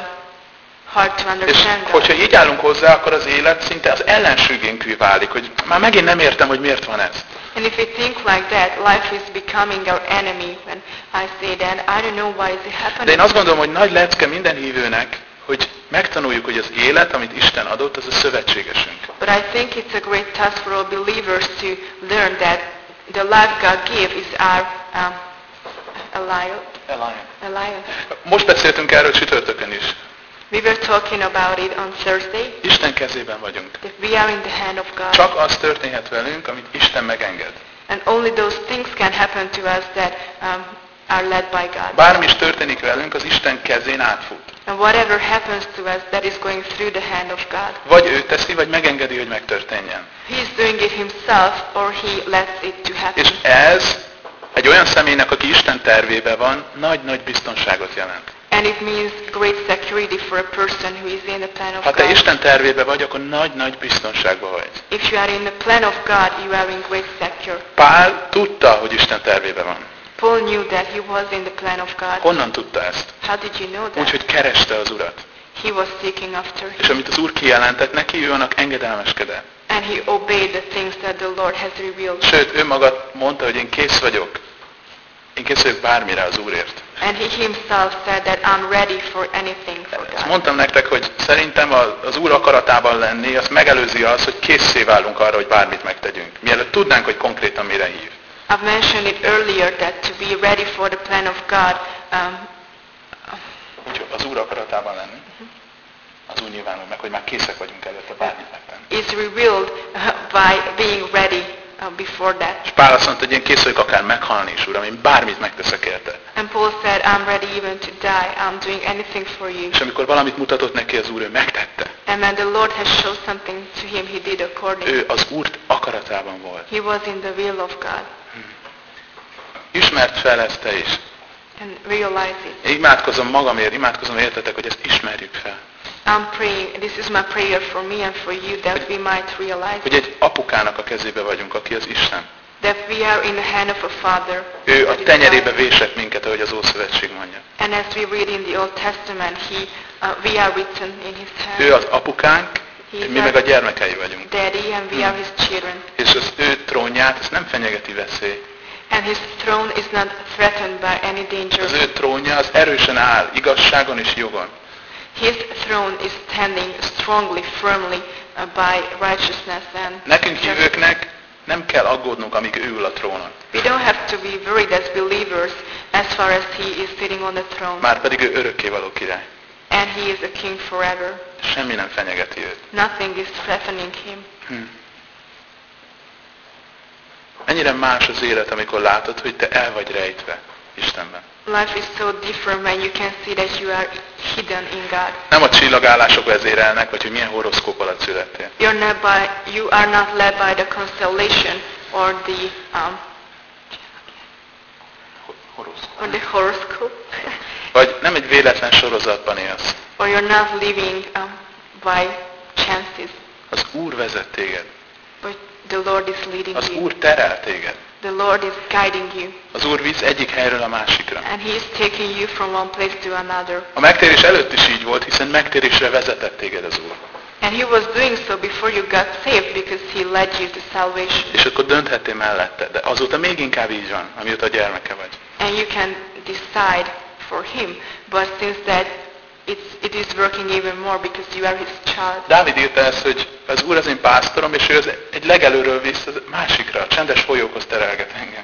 hard to És understand hogyha God. így állunk hozzá, akkor az élet szinte az ellenségénkű válik, hogy már megint nem értem, hogy miért van ez. And if we think like that, life is becoming our enemy. When I say that, I don't know why is it De én happening. azt gondolom, hogy nagy lecke minden hívőnek, hogy megtanuljuk, hogy az élet, amit Isten adott, az a szövetségesünk. But I think it's a great task for all believers to learn that the life God gave is our um, alliance. Most beszéltünk erről csütörtökön is. We were talking about it on Thursday, Isten kezében vagyunk. that we are in the hand of God. Csak az történhet velünk, amit Isten megenged. And only those things can happen to us that um, are led by God. Bármi is történik velünk, az Isten kezén átfut. And whatever happens to us, that is going through the hand of God. Vagy ő teszi, vagy megengedi, hogy megtörténjen. He's doing it himself, or he lets it to happen. És ez egy olyan személynek, aki Isten tervébe van, nagy-nagy biztonságot jelent. And it means great security for a person who is in the plan of Ha te God. Isten tervébe vagy, akkor nagy-nagy biztonságban vagy. If you are in the plan of God, you are in great secure. Pál tudta, hogy Isten tervébe van. Paul knew that he was in the plan of God. Honnan tudta ezt? How did you know that? Úgyhogy kereste az Urat. He was seeking after És him. amit az Úr kijelentett neki, ő annak engedelmeskedett. And he obeyed the things that the Lord has revealed. Sőt, ő maga mondta, hogy én kész vagyok. Én kész vagyok bármire az Úrért. And he himself said that I'm ready for anything for Ezt God. mondtam nektek, hogy szerintem az Úr akaratában lenni, az megelőzi az, hogy készé válunk arra, hogy bármit megtegyünk. Mielőtt tudnánk, hogy konkrétan mire hív. I've mentioned it earlier that to be ready for the plan of God um, Úgyhogy az Úr akaratában lenni, az úgy nyilvánul meg, hogy már készek vagyunk előtte bármit megtenni. is revealed uh, by being ready before that. És Pál azt mondta, hogy én kész vagyok akár meghalni is, Uram, én bármit megteszek érte. And Paul said, I'm ready even to die. I'm doing anything for you. És amikor valamit mutatott neki az Úr, ő megtette. And when the Lord has showed something to him, he did according. Ő az Úr akaratában volt. He was in the will of God Ismert fel ezt te is. and realized it. Én imádkozom magamért, imádkozom értetek, hogy ezt ismerjük fel. I'm praying, this is my prayer for me and for you, that we might realize Hogy egy apukának a kezébe vagyunk, aki az Isten. that we are in the hand of a Father. Ő a tenyerébe vésett minket, ahogy az Ószövetség mondja. And as we read in the Old Testament, he, uh, we are written in his hand. Ő az apukánk, mi meg a gyermekei vagyunk. Daddy, and we are his children. És az ő trónját, ezt nem fenyegeti veszély. And his throne is not threatened by any danger. Az ő trónja az erősen áll, igazságon és jogon. His throne is standing strongly, firmly uh, by righteousness and Nekünk hívőknek nem kell aggódnunk, amíg ő ül a trónon. We don't have to be worried as believers as far as he is sitting on the throne. Már pedig ő örökkévaló király. And he is a king forever. Semmi nem fenyegeti őt. Nothing is threatening him. Hm. Ennyire más az élet, amikor látod, hogy te el vagy rejtve Istenben. Life is so different when you can see that you are hidden in God. Nem a csillagállások vezérelnek, vagy hogy milyen horoszkóp alatt születtél. You're not by, you are not led by the constellation or the, um, Horoszkóp. or the horoscope. Vagy nem egy véletlen sorozatban élsz. or you're not living um, by chances. Az Úr vezet téged. But the Lord is leading Az you. Úr terel téged. The Lord is guiding you. Az Úr visz egyik helyről a másikra. And He is taking you from one place to another. A megtérés előtt is így volt, hiszen megtérésre vezetett téged az Úr. And He was doing so before you got saved because He led you to salvation. És akkor dönthettél mellette. De azóta még inkább így van, amióta gyermeke vagy. And you can decide for Him. But since that, it's, it is working even more because you are His child. Dávid írta ezt, hogy az Úr az én pásztorom, és ő az egy legelőről visz az másikra, a csendes folyókhoz terelget engem.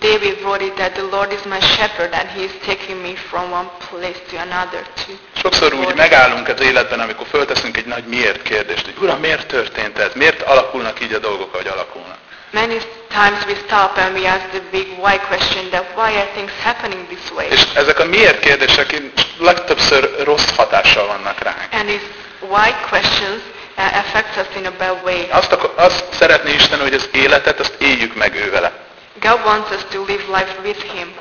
David wrote it that the Lord is my shepherd and he is taking me from one place to another to Sokszor úgy megállunk az életben, amikor fölteszünk egy nagy miért kérdést, hogy Uram, miért történt ez? Miért alakulnak így a dolgok, ahogy alakulnak? Many times we stop and we ask the big why question that why are things happening this way? És ezek a miért kérdések legtöbbször rossz hatással vannak ránk. And these why questions uh, affect us in a bad way. Azt, azt szeretné Isten, hogy az életet, azt éljük meg ő vele. God wants us to live life with Him,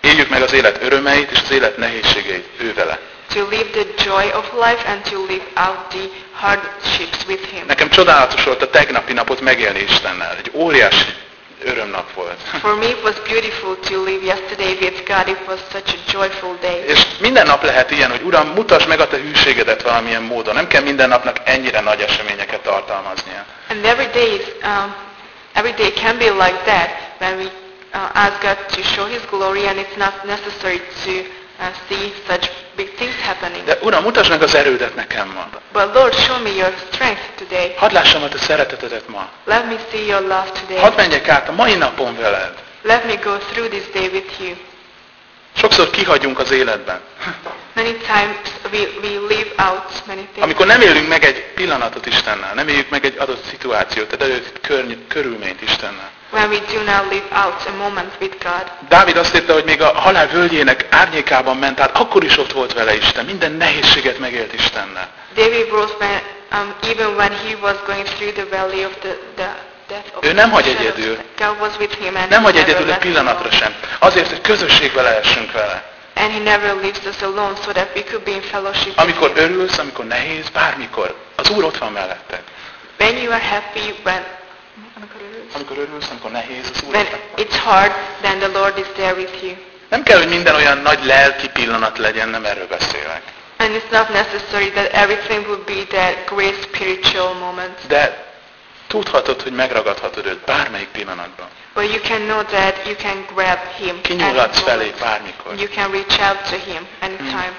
Éljük meg az élet örömeit és az élet nehézségeit ő vele. to live the joy of life and to live out the hardships with Him. Nekem csodálatos volt a tegnapi napot megélni Istennel. Egy óriási örömnap volt. For me, it was beautiful to live yesterday with God. It was such a joyful day. És minden nap lehet ilyen, hogy Uram, mutasd meg a te hűségedet valamilyen módon. Nem kell minden napnak ennyire nagy eseményeket tartalmaznia. And every day, is, um, every day can be like that when we uh, ask God to show His glory, and it's not necessary to uh, see such big things happening. De Uram, mutasd meg az erődet nekem ma. But Lord, show me your strength today. Hadd lássam a te szeretetedet ma. Let me see your love today. Hadd menjek át a mai napon veled. Let me go through this day with you. Sokszor kihagyunk az életben. Many times we, we leave out many things. Amikor nem élünk meg egy pillanatot Istennel, nem éljük meg egy adott szituációt, egy adott körny- körülményt Istennel. When we do not live out a moment with God. Dávid azt írta, hogy még a halál völgyének árnyékában ment át, akkor is ott volt vele Isten. Minden nehézséget megélt Istennel. David wrote when, um, even when he was going through the valley of the, the Ő nem hagy egyedül. Nem hagy egyedül egy pillanatra sem. Azért, hogy közösségbe lehessünk vele. And he never leaves us alone so that we could be in fellowship Amikor örülsz, amikor nehéz, bármikor. Az Úr ott van melletted. When you are happy, when, Amikor örülsz, amikor nehéz, az Úr when it's hard, then the Lord is there with you. Nem kell, hogy minden olyan nagy lelki pillanat legyen, nem erről beszélek. And it's not necessary that everything would be that great spiritual moment. De tudhatod, hogy megragadhatod őt bármelyik pillanatban. But you can know that you can grab him. Kinyúlhatsz felé bármikor. You can reach out to him anytime.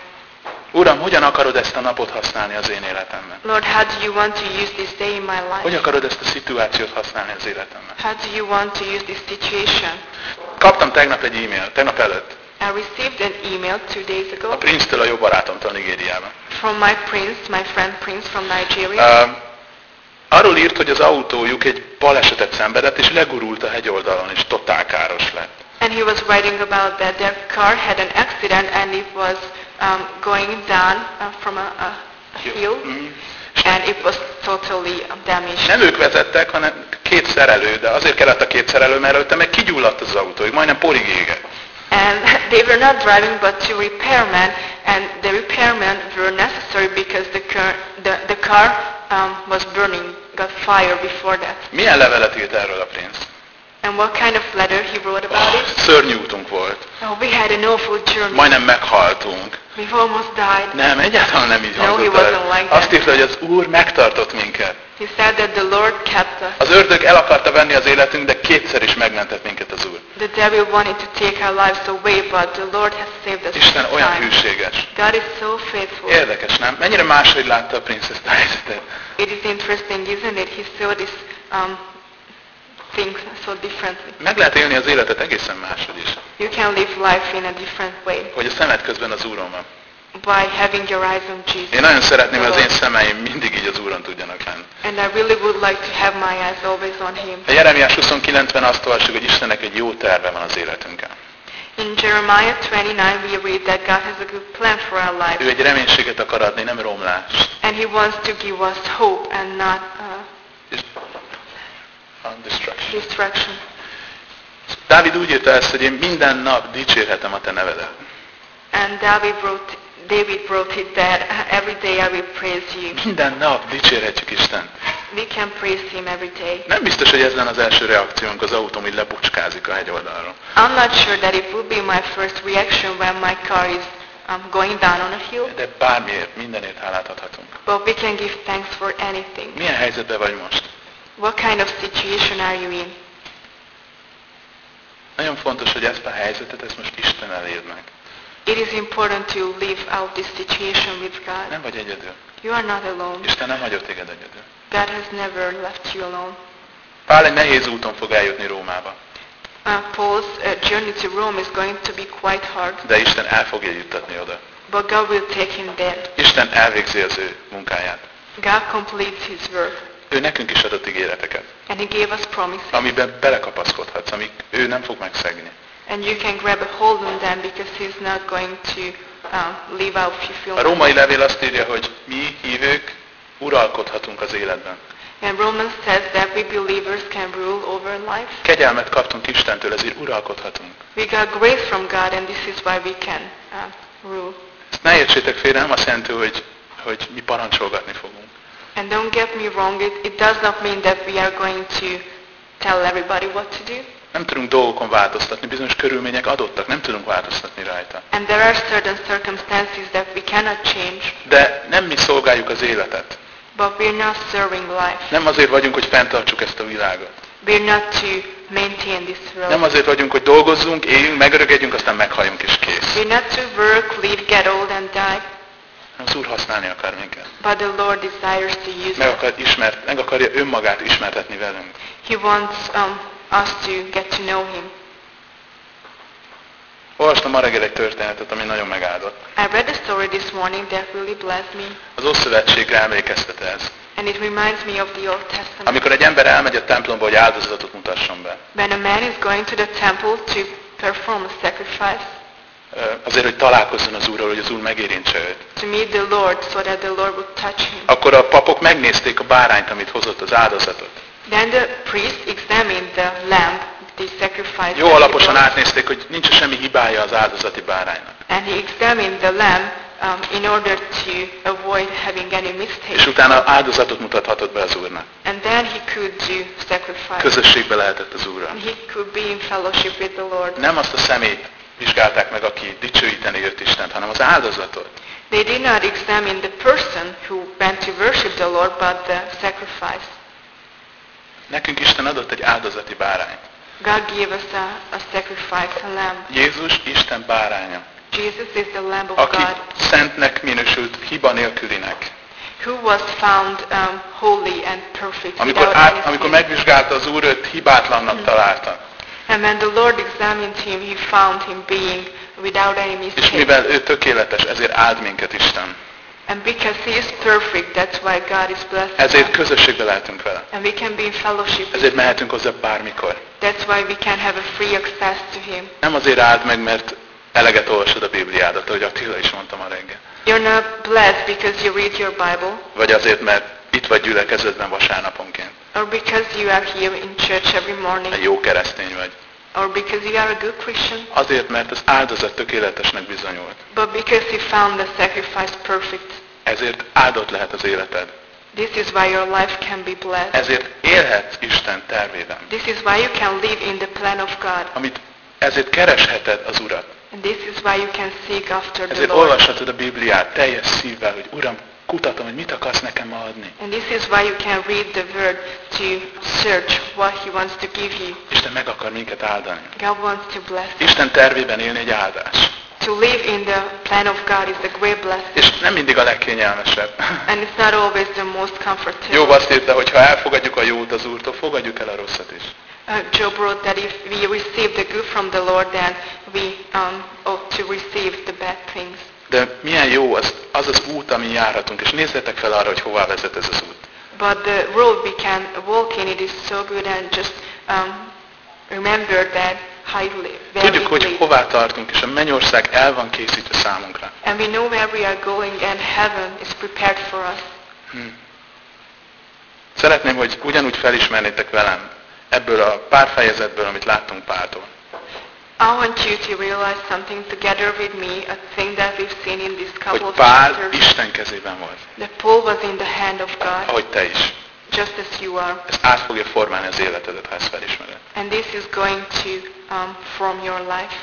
Uram, hogyan akarod ezt a napot használni az én életemben? Lord, how do you want to use this day in my Hogy life? akarod ezt a szituációt használni az életemben? How do you want to use this situation? Kaptam tegnap egy e-mail, tegnap előtt, I received an email two days a ago Prince-től, a jó barátomtól Nigériában. from my prince, my friend Prince from Nigeria. Uh, arról írt, hogy az autójuk egy balesetet szenvedett, és legurult a hegyoldalon, és totál káros lett. And he was writing about that their car had an accident and it was um, going down uh, from a, a hill Mm. and it was totally damaged. Nem ők vezettek, hanem két szerelő, de azért kellett a két szerelő, mert előtte meg kigyulladt az autójuk, majdnem porig égett. And they were not driving but two repairmen and the repairmen were necessary because the car, the, the car um, was burning, got fire before that. Milyen levelet írt erről a Prince? And what kind of letter he wrote about it? Szörnyű útunk volt. Oh, we had an awful journey. Majdnem meghaltunk. We've almost died. Nem, egyáltalán nem így No, he wasn't like that. Azt írta, hogy az Úr megtartott minket. He said that the Lord kept us. Az ördög el akarta venni az életünk, de kétszer is megmentett minket az Úr. The devil wanted to take our lives away, but the Lord has saved us Isten olyan time. hűséges. God is so faithful. Érdekes, nem? Mennyire máshogy látta a princ ezt a helyzetet? It is interesting, isn't it? He saw this um, thing so differently. Meg lehet élni az életet egészen máshogy is. You can live life in a different way Hogy a szemed közben az Úron van. by having your eyes on Jesus. Én nagyon szeretném, hogy az én szemeim mindig így az Úron tudjanak lenni. And I really would like to have my eyes always on Him. A Jeremiás 29-ben azt olvassuk, hogy Istennek egy jó terve van az életünkkel. In Jeremiah 29, we read that God has a good plan for our Ő lives. egy reménységet akar adni, nem romlást. And He wants to give us hope and not uh, a destruction. destruction. Dávid úgy írta ezt, hogy én minden nap dicsérhetem a te nevedet. And David wrote, David wrote it that every day I will praise you. Minden nap dicsérhetjük Isten. We can praise Him every day. Nem biztos, hogy ez lenne az első reakciónk az autóm, hogy lebucskázik a hegyoldalról. I'm not sure that it would be my first reaction when my car is um, going down on a hill, De bármiért, mindenért hálát adhatunk. but we can give thanks for anything. Milyen helyzetben vagy most? What kind of situation are you in? Nagyon fontos, hogy ezt a helyzetet, ezt most Isten elérd meg. It is important to live out this situation with God. Nem vagy egyedül. You are not alone. Isten nem hagyott téged egyedül. God has never left you alone. Pál egy nehéz úton fog eljutni Rómába. Uh, Paul's uh, journey to Rome is going to be quite hard, de Isten el fogja juttatni oda. but God will take him there. Isten elvégzi az ő munkáját. God completes his work, Ő nekünk is adott ígéreteket, and he gave us promises. amiben belekapaszkodhatsz, amik ő nem fog megszegni. And you can grab a hold on them because he's not going to um, leave out A fulfillment. római levél azt írja, hogy mi hívők uralkodhatunk az életben. And Romans says that we believers can rule over life. Kegyelmet kaptunk Istentől, ezért uralkodhatunk. We got grace from God, and this is why we can uh, rule. Ezt ne értsétek félre, nem azt jelenti, hogy, hogy mi parancsolgatni fogunk. And don't get me wrong, it, it does not mean that we are going to tell everybody what to do. Nem tudunk dolgokon változtatni, bizonyos körülmények adottak, nem tudunk változtatni rajta. And there are certain circumstances that we cannot change, De nem mi szolgáljuk az életet. but we're not serving life. Nem azért vagyunk, hogy fenntartsuk ezt a világot. We're not to maintain this Nem world. azért vagyunk, hogy dolgozzunk, éljünk, megörögedjünk, aztán meghalljunk és kész. We're not to work, live, get old and die, az Úr használni akar minket. but the Lord desires to use Meg, akar ismert, meg akarja önmagát ismertetni velünk. He wants um, us to get to know Him. Olvastam ma reggel egy történetet, ami nagyon megáldott. I read a story this morning that really blessed me, Az Ószövetségre emlékeztet ez. and it reminds me of the Old Testament. Amikor egy ember elmegy a templomba, hogy áldozatot mutasson be. When a man is going to the temple to perform a sacrifice, Azért, hogy találkozzon az Úrral, hogy az Úr megérintse őt. to meet the Lord so that the Lord would touch him. Akkor a papok megnézték a bárányt, amit hozott az áldozatot. Then the priest examined the lamb, the sacrifice, Jó alaposan átnézték, hogy nincs semmi hibája az áldozati báránynak. and he examined the lamb um, in order to avoid having any És mistakes. utána áldozatot mutathatott be az Úrnak. And then he could do sacrifice. Közösségbe lehetett az Úrral. And he could be in fellowship with the Lord. Nem azt a szemét vizsgálták meg, aki dicsőíteni őt Istent, hanem az áldozatot. They did not examine the person who went to worship the Lord, but the sacrifice. Nekünk Isten adott egy áldozati bárányt. God gave us a, a sacrifice, a lamb. Jézus Isten báránya, Jesus is the Lamb of aki God, szentnek minősült, hiba nélkülinek. who was found um, holy and perfect Amikor, át, amikor megvizsgálta az Úr, őt hibátlannak találta. And when the Lord examined him, he found him being without any És mistake. mivel ő tökéletes, ezért áld minket Isten. And because he is perfect, that's why God is blessed. Ezért közösségbe lehetünk vele. And we can be in fellowship Ezért mehetünk hozzá bármikor. That's why we can have a free access to him. Nem azért áld meg, mert eleget olvasod a Bibliádat, ahogy Attila is mondta ma reggel. You're not blessed because you read your Bible, Vagy azért, mert itt vagy gyülekezetben vasárnaponként. Or because you are here in church every morning, jó keresztény vagy. or because you are a good Christian, Azért, mert az áldozat tökéletesnek bizonyult. but because you found the sacrifice perfect. Ezért áldott lehet az életed. This is why your life can be blessed. Ezért élhetsz Isten tervében. This is why you can live in the plan of God. Amit ezért keresheted az Urat. And this is why you can seek after the Ezért Lord. olvashatod a Bibliát teljes szívvel, hogy Uram, kutatom, hogy mit akarsz nekem ma adni. And this is why you can read the Word to search what He wants to give you. Isten meg akar minket áldani. God wants to bless. Isten tervében élni egy áldás. To live in the plan of God is a great blessing. És nem mindig a legkényelmesebb. And it's not always the most comfortable. Jobb azt írta, hogy ha elfogadjuk a jót az Úrtól, fogadjuk el a rosszat is. Uh, Job wrote that if we receive the good from the Lord, then we um, ought to receive the bad things. De milyen jó az az, az út, amin járhatunk, és nézzetek fel arra, hogy hová vezet ez az út. But the road we can walk in, it is so good and just um, remember that how where Tudjuk, hogy hová tartunk, és a mennyország el van készítve számunkra. And we know where we are going and heaven is prepared for us. Szeretném, hogy ugyanúgy felismernétek velem ebből a pár fejezetből, amit láttunk Páltól. I want you to realize something together with me, a thing that we've seen in this couple Hogy of Pál chapters. Isten kezében volt, That Paul was in the hand of God, ahogy te is. just as you are. Ezt át fogja formálni az életedet, ha ezt felismered. And this is going to um, form your life.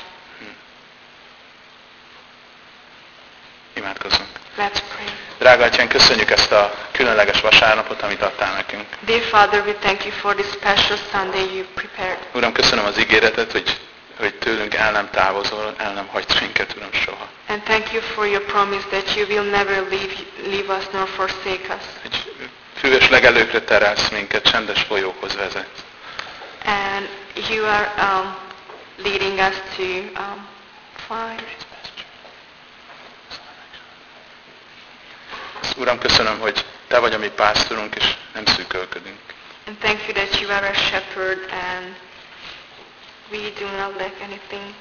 Imádkozzunk. Let's pray. Drága Atyán, köszönjük ezt a különleges vasárnapot, amit adtál nekünk. Dear Father, we thank you for this special Sunday you prepared. Uram, köszönöm az ígéretet, hogy, hogy tőlünk el nem távozol, el nem hagysz minket, Uram, soha. And thank you for your promise that you will never leave, leave us nor forsake us. Hogy füves legelőkre terelsz minket, csendes folyókhoz vezet. And you are um, leading us to um, find. Uram, köszönöm, hogy Te vagy a mi pásztorunk, és nem szűkölködünk. And thank you that you are a shepherd and we do not lack anything.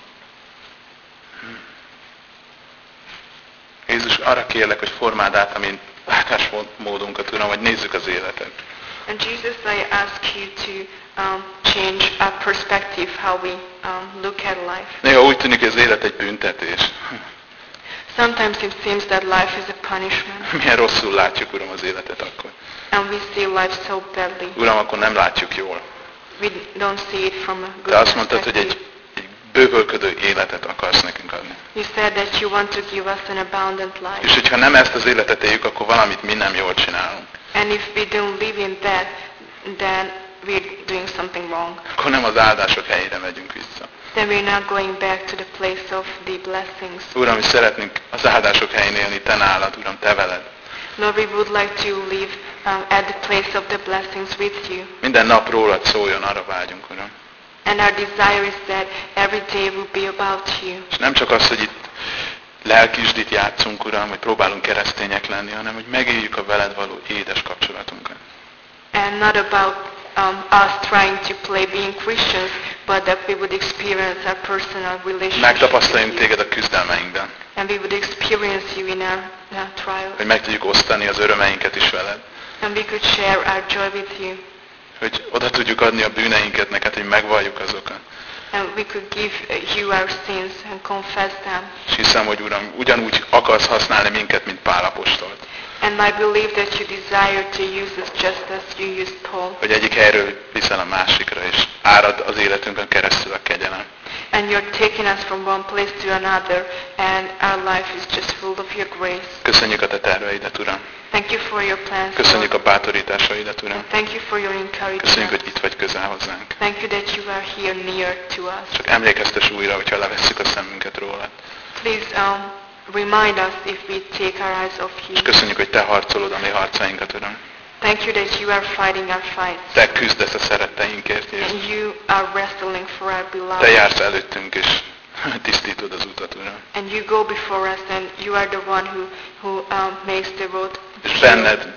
Jézus, arra kérlek, hogy formáld át a mi látásmódunkat, Uram, hogy nézzük az életet. And Jesus, I ask you to um, change our perspective, how we um, look at life. Néha úgy tűnik, hogy az élet egy büntetés. Sometimes it seems that life is a punishment, Milyen rosszul látjuk, Uram, az életet akkor. and we see life so badly. Uram, akkor nem látjuk jól. We don't see it from a good Te azt mondtad, hogy egy, egy bővölködő életet akarsz nekünk adni. You said that you want to give us an abundant És life. hogyha nem ezt az életet éljük, akkor valamit mi nem jól csinálunk. And if we don't live in that, then we're doing something wrong. Akkor nem az áldások helyére megyünk vissza. Then we're not going back to the place of the blessings. Uram, mi szeretnénk az áldások helyén élni, Te nálad, Uram, Te veled. Lord, we would like to live at the place of the blessings with you. Minden nap rólad szóljon, arra vágyunk, Uram. And our desire is that every day will be about you. És nem csak az, hogy itt lelkisdit játszunk, Uram, hogy próbálunk keresztények lenni, hanem hogy megéljük a veled való édes kapcsolatunkat. And not about um, us trying to play being Christians, but that we would experience our personal relationship Megtapasztaljunk téged a küzdelmeinkben. And we would experience you in our, in our trials. Hogy meg tudjuk osztani az örömeinket is veled. And we could share our joy with you. Hogy oda tudjuk adni a bűneinket neked, hogy megvalljuk azokat. And we could give you our sins and confess them. És hiszem, hogy Uram, ugyanúgy akarsz használni minket, mint Pál apostolt. And I believe that you desire to use us just as you used Paul. Hogy egyik helyről viszel a másikra, és árad az életünkön keresztül a kegyelem. And you're taking us from one place to another, and our life is just full of your grace. Köszönjük a te terveidet, Uram. Thank you for your plans. Köszönjük a bátorításaidat, Uram. And thank you for your Köszönjük, encouragement. hogy itt vagy közel hozzánk. Thank you that you are here near to us. Csak emlékeztes újra, hogyha levesszük a szemünket rólad. Please um, remind us if we take our eyes off És you. köszönjük, hogy te harcolod a mi harcainkat, Uram. Thank you that you are fighting our fights. Te küzdesz a szeretteinkért, Jézus. And you are wrestling for our Te beloved. jársz előttünk, és tisztítod az utat, Uram. And you go before us, and you are the one who, who um, makes the road. És benned,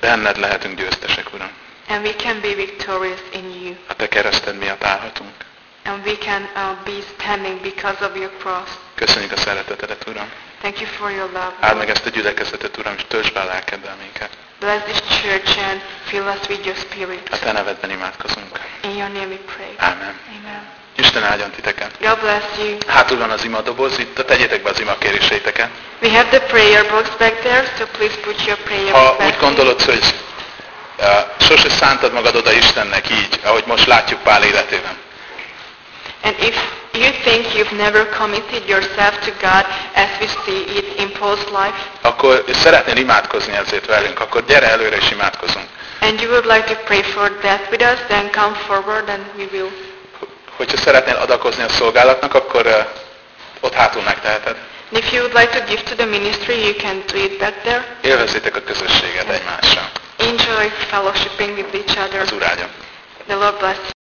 benned lehetünk győztesek, Uram. And we can be victorious in you. A te kereszted miatt állhatunk. And we can uh, be standing because of your cross. Köszönjük a szeretetedet, Uram. Thank you for your love. Áld meg ezt a gyülekezetet, Uram, és töltsd be a lelkeddel minket. Bless this church and fill us with your spirit. A te nevedben imádkozunk. In your name we pray. Ámen. Amen. Isten áldjon titeket. God bless you. Hátul van az imadoboz, itt tegyétek be az ima kéréseiteket. We have the prayer box back there, so please put your prayer Ha úgy gondolod, hogy uh, sose szántad magad oda Istennek így, ahogy most látjuk Pál életében, And if you think you've never committed yourself to God as we see it in Paul's life, akkor szeretnél imádkozni ezért velünk, akkor gyere előre és imádkozunk. and you would like to pray for that with us, then come forward and we will. Hogyha szeretnél adakozni a szolgálatnak, akkor uh, ott hátul megteheted. And if you would like to give to the ministry, you can do it back there. Élvezzétek a közösséget egymással. Enjoy fellowshipping with each other. Az Úr áldjon. The Lord bless you.